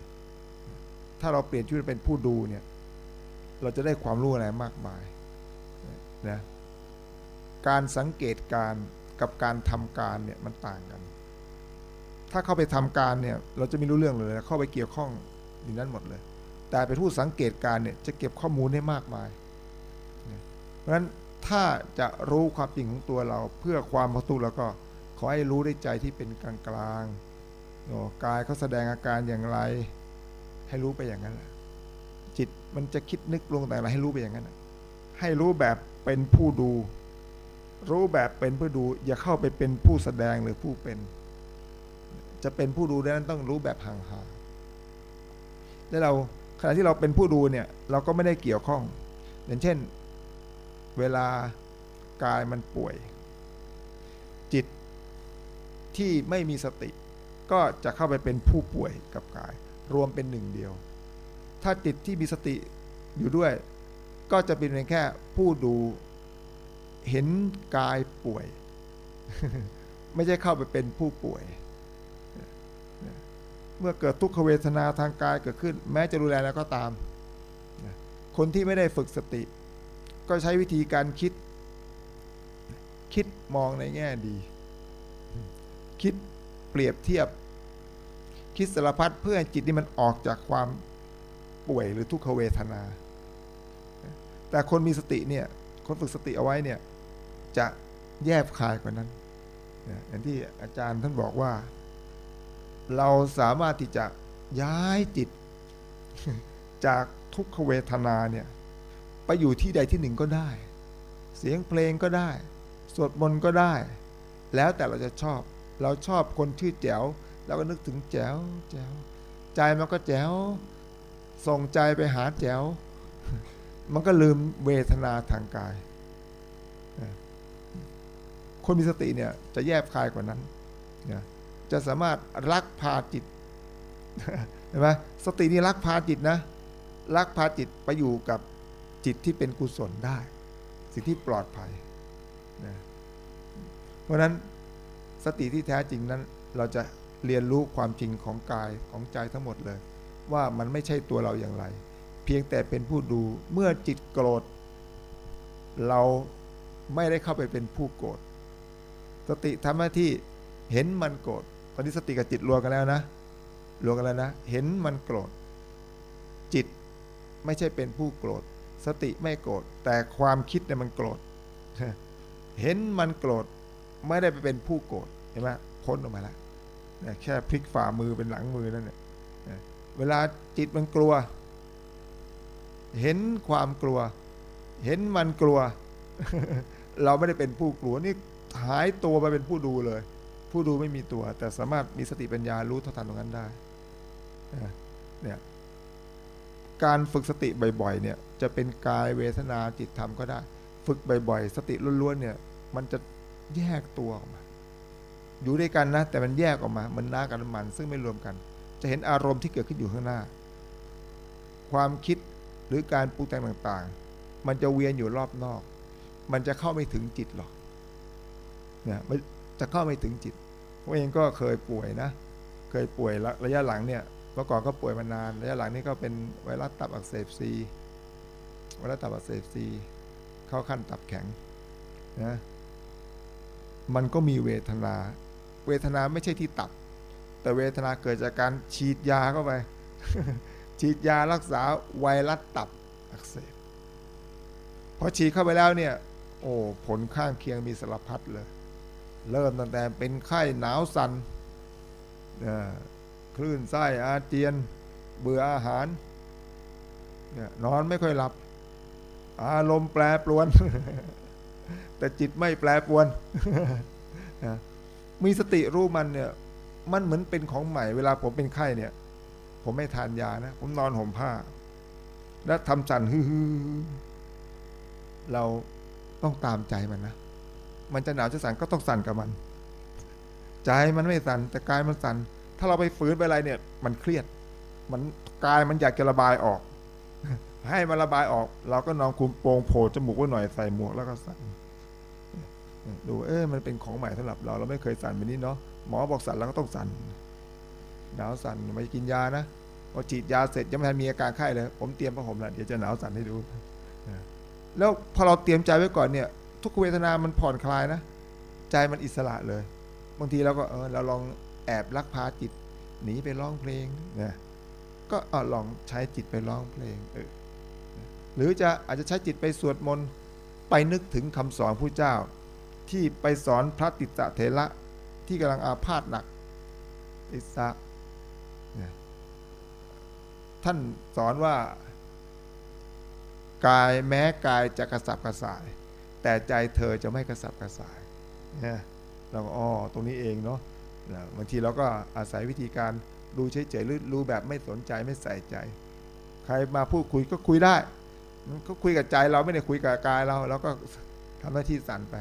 Speaker 3: ถ้าเราเปลี่ยนชีวิตเป็นผู้ดูเนี่ย เราจะได้ความรู้อะไรมากมายนะการสังเกตการกับการทำการเนี่ยมันต่างกัน ถ้าเข้าไปทำการเนี่ยเราจะไม่รู้เรื่องเลยนะเข้าไปเกี่ยวข้องอยู่นั้นหมดเลย แต่เป็นผู้สังเกตการเนี่ยจะเก็บข้อมูลได้มากมาย เพราะฉะนั้นถ้าจะรู้ความจริงของตัวเราเพื่อความพอตุแล้วก็ขอให้รู้ได้ใจที่เป็นกลางกลางโอ้กายเขาแสดงอาการอย่างไร ให้รู้ไปอย่างนั้นแหละ มันจะคิดนึกลงแต่อะไรให้รู้ไปอย่างนั้นให้รู้แบบเป็นผู้ดู รู้แบบเป็นผู้ดู อย่าเข้าไปเป็นผู้แสดงหรือผู้เป็น จะเป็นผู้ดูนั้นต้องรู้แบบห่างๆแล้วเราขณะที่เราเป็นผู้ดูเนี่ย เราก็ไม่ได้เกี่ยวข้อง อย่างเช่น เวลากายมันป่วย จิตที่ไม่มีสติ ก็จะเข้าไปเป็นผู้ป่วยกับกาย รวมเป็นหนึ่งเดียว ถ้าจิตที่มีสติอยู่ด้วย ก็จะเป็นเพียงแค่ผู้ดูเห็นกายป่วย ไม่ใช่เข้าไปเป็นผู้ป่วย เมื่อเกิดทุกขเวทนาทางกายเกิดขึ้น แม้จะดูแลแล้วก็ตาม คนที่ไม่ได้ฝึกสติ ก็ใช้วิธีการคิด คิดมองในแง่ดี คิดเปรียบเทียบ คิดสารพัดเพื่อจิตนี่มันออกจากความ ป่วยหรือทุกขเวทนา แต่คนมีสติเนี่ย คนฝึกสติเอาไว้เนี่ย จะแยบคายกว่านั้นอย่างที่อาจารย์ท่านบอกว่า เราสามารถที่จะย้ายจิต จากทุกขเวทนาเนี่ย ไปอยู่ที่ใดที่หนึ่งก็ได้ เสียงเพลงก็ได้ สวดมนต์ก็ได้ แล้วแต่เราจะชอบ เราชอบคนชื่อแจ๋วเราก็นึกถึงแจ๋วแจ๋วใจมันก็แจ๋ว ส่งใจไปหาแจ๋ว มันก็ลืมเวทนาทางกาย คนมีสติเนี่ย จะแยบคายกว่านั้นนะจะสามารถลักพาจิตเห็นไหมสตินี่ลักพาจิตนะลักพาจิตไปอยู่กับจิตที่เป็นกุศลได้ สิ่งที่ปลอดภัยนะเพราะนั้นสติที่แท้จริงนั้น เราจะเรียนรู้ความจริงของกายของใจทั้งหมดเลย ว่ามันไม่ใช่ตัวเราอย่างไร เพียงแต่เป็นผู้ดูเมื่อจิตโกรธ เราไม่ได้เข้าไปเป็นผู้โกรธสติทำหน้าที่เห็นมันโกรธตอนนี้สติกับจิตรวมกันแล้วนะรวมกันแล้วนะ เห็นมันโกรธจิตไม่ใช่เป็นผู้โกรธ สติไม่โกรธแต่ความคิดเนี่ยมันโกรธเห็นมันโกรธไม่ได้ไปเป็นผู้โกรธเห็นไหมพ้นออกมาแล้วแค่พลิกฝ่ามือเป็นหลังมือนั่นเนี่ย เวลาจิตมันกลัว เห็นความกลัว เห็นมันกลัว เราไม่ได้เป็นผู้กลัวนี่หายตัวไปเป็นผู้ดูเลย ผู้ดูไม่มีตัว แต่สามารถมีสติปัญญารู้เท่าทันตรงนั้นได้เนี่ยการฝึกสติบ่อยๆเนี่ยจะเป็นกายเวทนาจิตธรรมก็ได้ ฝึกบ่อยๆ สติล้วนๆเนี่ยมันจะแยกตัวออกมา อยู่ด้วยกันนะ แต่มันแยกออกมา มันน้ากับน้ำมันซึ่งไม่รวมกัน จะเห็นอารมณ์ที่เกิดขึ้นอยู่ข้างหน้า ความคิดหรือการปรุงแต่งต่างๆ มันจะเวียนอยู่รอบนอก มันจะเข้าไม่ถึงจิตหรอกเนี่ยมันจะเข้าไม่ถึงจิตผมเองก็เคยป่วยนะ เคยป่วยระระยะหลังเนี่ยเมื่อก่อนก็ป่วยมานานระยะหลังนี่ก็เป็นไวรัสตับอักเสบซีไวรัสตับอักเสบซีเข้าขั้นตับแข็งนะมันก็มีเวทนา เวทนาไม่ใช่ที่ตับ แต่เวทนาเกิดจากการฉีดยาเข้าไป ฉีดยารักษาไวรัสตับอักเสบพอฉีดเข้าไปแล้วเนี่ย โอ้ผลข้างเคียงมีสารพัดเลย เริ่มตั้งแต่เป็นไข้หนาวสัน่นเอ่อคลื่นไส้อาเจียน เบื่ออาหารเนี่ยนอนไม่ค่อยหลับ อารมณ์แปรปรวน แต่จิตไม่แปรปรวน มีสติรู้มันเนี่ย มันเหมือนเป็นของใหม่ เวลาผมเป็นไข้เนี่ย ผมไม่ทานยานะ ผมนอนห่มผ้า แล้วทำสั่นฮือๆเราต้องตามใจมันนะ มันจะหนาวจะสั่นก็ต้องสั่นกับมัน ใจมันไม่สั่นแต่กายมันสั่น ถ้าเราไปฝืนไปอะไรเนี่ย มันเครียด มันกายมันอยากจะระบายออก ให้มันระบายออก เราก็นอนคุมโปงโผล่จมูกไว้หน่อยใส่หมวกแล้วก็สั่นดูเออมันเป็นของใหม่สำหรับเราเราไม่เคยสั่นแบบนี้เนาะ หมอบอกสั่นเราก็ต้องสั่นหนาวสั่นไม่กินยานะพอฉีดยาเสร็จยังไม่ทันมีอาการไข้เลย ผมเตรียมผ้าห่มแล้วเดี๋ยวจะหนาวสั่นให้ดู แล้วพอเราเตรียมใจไว้ก่อนเนี่ย ทุกเวทนามันผ่อนคลายนะ ใจมันอิสระเลย บางทีเราก็เออเราลองแอบลักพาจิตหนีไปร้องเพลงนี่ยก็อลองใช้จิตไปร้องเพลงเออหรือจะอาจจะใช้จิตไปสวดมนต์ไปนึกถึงคำสอนผู้เจ้า ที่ไปสอนพระติสสะเถระ ที่กำลังอาพาธหนักติสะท่านสอนว่ากายแม้กายจะกระสับกระส่าย แต่ใจเธอจะไม่กระสับกระส่ายเนี่ยเราก็อ๋อตรงนี้เองเนาะบางทีเราก็อาศัยวิธีการดูเฉยๆหรือรู้แบบไม่สนใจไม่ใส่ใจ ใครมาพูดคุยก็คุยได้มันก็คุยกับใจเราไม่ได้คุยกับกายเราเราก็ทำหน้าที่สั่นไป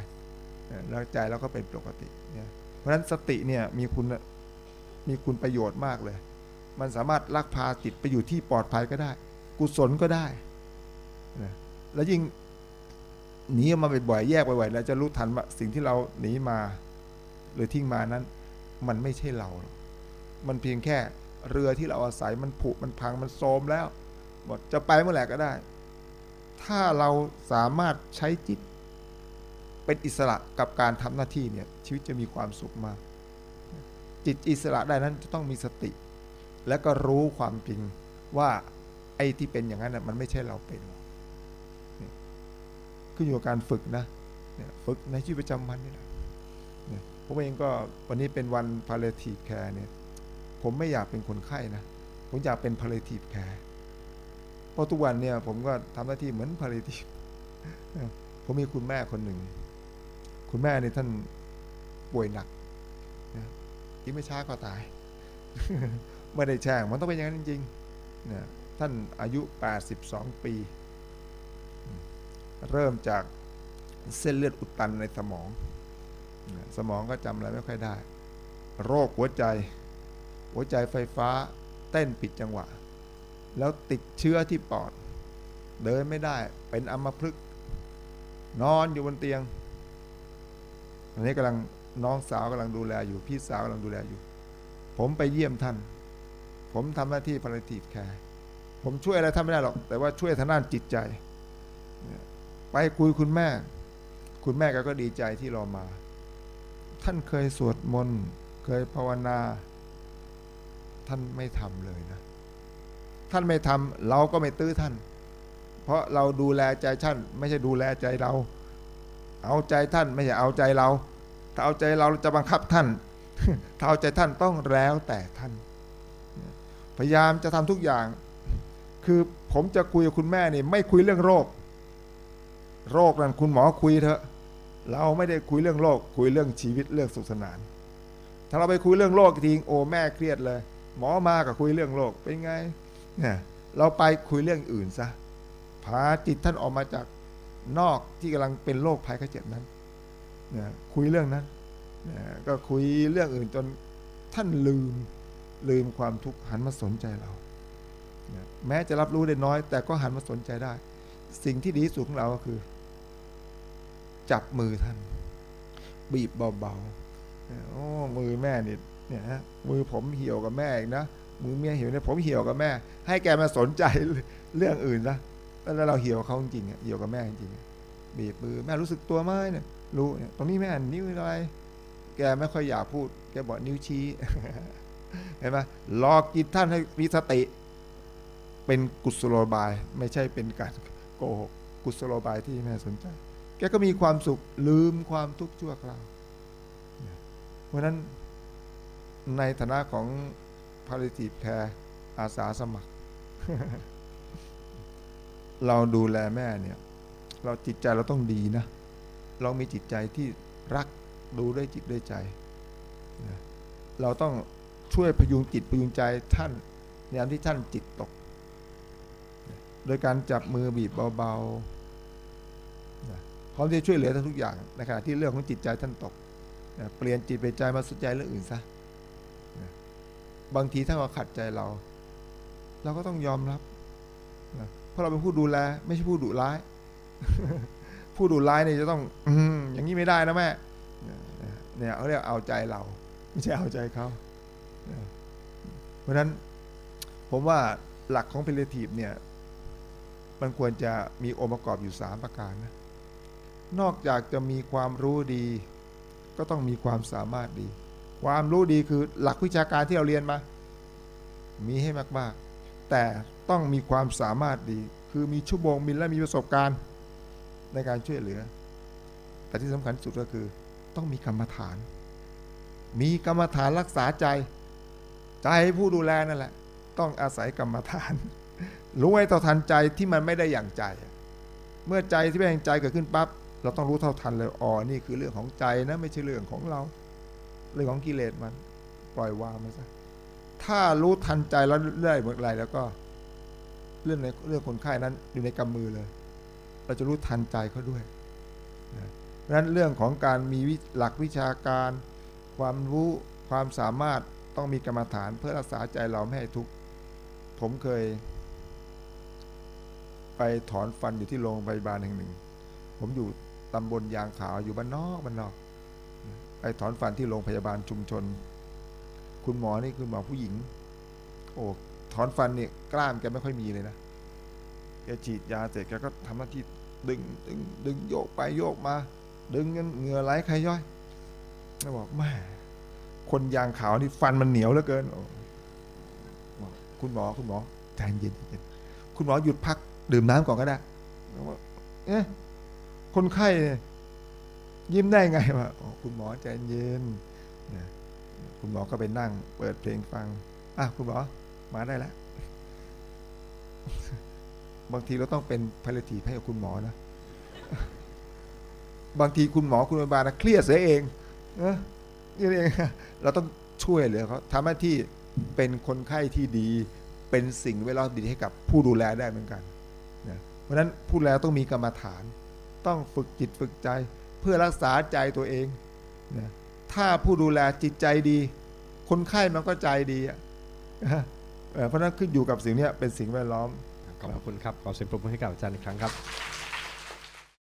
Speaker 3: แล้วใจเราก็เป็นปกติเนี่ย เพราะฉะนั้นสติเนี่ยมีคุณมีคุณประโยชน์มากเลย มันสามารถลักพาจิตไปอยู่ที่ปลอดภัยก็ได้ กุศลก็ได้นะแล้วยิ่งหนีออกมาบ่อยๆแยกบ่อยๆแล้วจะรู้ทันว่าสิ่งที่เราหนีมา หรือทิ้งมานั้น มันไม่ใช่เรา มันเพียงแค่เรือที่เราอาศัยมันผุมันพังมันโทรมแล้วหมดจะไปเมื่อไหร่ก็ได้ ถ้าเราสามารถใช้จิต เป็นอิสระกับการทำหน้าที่เนี่ยชีวิตจะมีความสุขมาก จิตอิสระได้นั้นจะต้องมีสติ และก็รู้ความจริงว่าไอ้ที่เป็นอย่างนั้นมันไม่ใช่เราเป็นเนี่ยขึ้นอยู่กับการฝึกนะฝึกในชีวิตประจำวันนี่แหละผมเองก็วันนี้เป็นวัน palliative care เนี่ยผมไม่อยากเป็นคนไข้นะผมอยากเป็น palliative care เพราะทุกวันเนี่ยผมก็ทำหน้าที่เหมือน palliative ผมมีคุณแม่คนหนึ่ง คุณแม่เนี่ยท่านป่วยหนักนะอีกไม่ช้าก็ตาย ไม่ได้แช่งมันต้องเป็นอย่างนั้นจริงๆนี่ยท่านอายุ 82 ปี เริ่มจากเส้นเลือดอุดตันในสมอง สมองก็จำอะไรไม่ค่อยได้ โรคหัวใจ หัวใจไฟฟ้าเต้นผิดจังหวะ แล้วติดเชื้อที่ปอด เดินไม่ได้เป็นอัมพฤกษ์นอนอยู่บนเตียง อันนี้กำลังน้องสาวกำลังดูแลอยู่พี่สาวกำลังดูแลอยู่ ผมไปเยี่ยมท่าน ผมทำหน้าที่ palliative care ผมช่วยอะไรท่านไม่ได้หรอก แต่ว่าช่วยทางด้านจิตใจ ไปคุยคุณแม่ คุณแม่ก็ดีใจที่เรามา ท่านเคยสวดมนต์เคยภาวนา ท่านไม่ทำเลยนะ ท่านไม่ทำเราก็ไม่ตื้อท่าน เพราะเราดูแลใจท่าน ไม่ใช่ดูแลใจเรา เอาใจท่านไม่ใช่เอาใจเรา ถ้าเอาใจเราจะบังคับท่าน ถ้าเอาใจท่านต้องแล้วแต่ท่าน พยายามจะทำทุกอย่าง คือผมจะคุยกับคุณแม่นี่ไม่คุยเรื่องโรค โรคนั้นคุณหมอคุยเถอะ เราไม่ได้คุยเรื่องโรคคุยเรื่องชีวิตเรื่องสุขสนาน ถ้าเราไปคุยเรื่องโลกทีโอแม่เครียดเลย หมอมาก็คุยเรื่องโลกเป็นไงเนี่ยเราไปคุยเรื่องอื่นซะพาจิตท่านออกมาจาก นอกที่กำลังเป็นโรคภัยไข้เจ็บนั้นนี่ยคุยเรื่องนั้นนี่ยก็คุยเรื่องอื่นจนท่านลืมลืมความทุกข์หันมาสนใจเรานี่ยแม้จะรับรู้ได้น้อย แต่ก็หันมาสนใจได้ สิ่งที่ดีที่สุดของเราก็คือ จับมือท่าน บีบเบาๆโอ้มือแม่นี่เนี่ยฮะมือผมเหี่ยวกับแม่อีกนะมือเมียเหี่ยวเนี่ยผมเหี่ยวกับแม่ ให้แกมาสนใจเรื่องอื่นนะ แล้วเราเหี่ยวกับเขาจริงๆเหี่ยวกับแม่จริงๆบีบมือแม่รู้สึกตัวไหมเนี่ยรู้เนี่ยตรงนี้แม่นิ้วอะไร แกไม่ค่อยอยากพูด แกบอกนิ้วชี้เห็นไหมลอกจิตท่านให้มีสติ เป็นกุศโลบาย ไม่ใช่เป็นการโกหกกุศโลบายที่แม่สนใจ แกก็มีความสุขลืมความทุกข์ชั่วคราวเพราะนั้นในฐานะของพาริติแพรอาสาสมัคร เราดูแลแม่เนี่ย เราจิตใจเราต้องดีนะ เรามีจิตใจที่รักดูด้วยจิตด้วยใจนะเราต้องช่วยพยุงจิตพยุงใจท่านในยามที่ท่านจิตตก โดยการจับมือบีบเบาๆพร้อมที่จะช่วยเหลือท่านทุกอย่างในขณะที่เรื่องของจิตใจท่านตก เปลี่ยนจิตเปลี่ยนใจมาสนใจเรื่องอื่นซะบางทีถ้ามาขัดใจเรา เราก็ต้องยอมรับ เพราะเราเป็นผู้ดูแล ไม่ใช่ผู้ดุร้าย ผู้ดุร้ายเนี่ยจะต้อง อือย่างนี้ไม่ได้นะแม่เนี่ยเขาเรียกเอาใจเรา ไม่ใช่เอาใจเขาเพราะฉะนั้นผมว่าหลักของ palliative เนี่ย มันควรจะมีองค์ประกอบอยู่สามประการนะนอกจากจะมีความรู้ดี ก็ต้องมีความสามารถดี ความรู้ดีคือหลักวิชาการที่เราเรียนมา มีให้มากๆ แต่ต้องมีความสามารถดี คือมีชั่วโมงบินและมีประสบการณ์ในการช่วยเหลือ แต่ที่สำคัญที่สุดก็คือ ต้องมีกรรมฐาน มีกรรมฐานรักษาใจ ใจผู้ดูแลนั่นแหละ ต้องอาศัยกรรมฐาน รู้ให้เท่าทันใจที่มันไม่ได้อย่างใจ เมื่อใจที่ไม่อย่างใจเกิดขึ้นปั๊บเราต้องรู้เท่าทันเลยอ๋อนี่คือเรื่องของใจนะ ไม่ใช่เรื่องของเรา เรื่องของกิเลสมัน ปล่อยวางมันซะ ถ้ารู้ทันใจแล้วเรื่อยเมื่อไรแล้วก็ เรื่องในเรื่องคนไข้นั้นอยู่ในกำมือเลย เราจะรู้ทันใจเขาด้วยนะนั้นเรื่องของการมีหลักวิชาการ ความรู้ความสามารถต้องมีกรรมฐานเพื่อรักษาใจเราไม่ให้ทุกข์ผมเคย ไปถอนฟันอยู่ที่โรงพยาบาลแห่งหนึ่ง ผมอยู่ตำบลยางขาวอยู่บ้านนอกบ้านนอก ไปถอนฟันที่โรงพยาบาลชุมชน คุณหมอนี่คือหมอผู้หญิง โอ้ถอนฟันเนี่ยกล้ามแกไม่ค่อยมีเลยนะแกฉีดยาเสร็จแกก็ทำหน้าที่ดึงดึงดึงโยกไปโยกมา ดึงเงินเหงื่อไหลใครย่อยแล้วบอกแม่คนยางขาวนี่ฟันมันเหนียวเหลือเกินบอกคุณหมอคุณหมอใจเย็นเย็นคุณหมอหยุดพักดื่มน้ำก่อนก็ได้แล้วบอกเอ๊ะคนไข้ยิ้มได้ไงวะคุณหมอใจเย็น คุณหมอก็ไปนั่ง เปิดเพลงฟัง อะคุณหมอมาได้แล้ว บางทีเราต้องเป็นพลทีให้กับคุณหมอนะ บางทีคุณหมอคุณพยาบาลนะเครียดเสียเอง เออเครียเองเราต้องช่วยเหลือเขาทำหน้าที่เป็นคนไข้ที่ดี เป็นสิ่งแวดล้อมดีให้กับผู้ดูแลได้เหมือนกันนะเพราะฉะนั้นผู้ดูแลต้องมีกรรมฐาน ต้องฝึกจิตฝึกใจเพื่อรักษาใจตัวเองนะ ถ้าผู้ดูแลจิตใจดี คนไข้มันก็ใจดีอะเอ่อเพราะนั้นขึ้นอยู่กับสิ่งนี้เป็นสิ่งแวดล้อม
Speaker 1: ขอบคุณครับขอเสียงปรบมือให้กับอาจารย์อีกครั้งครับ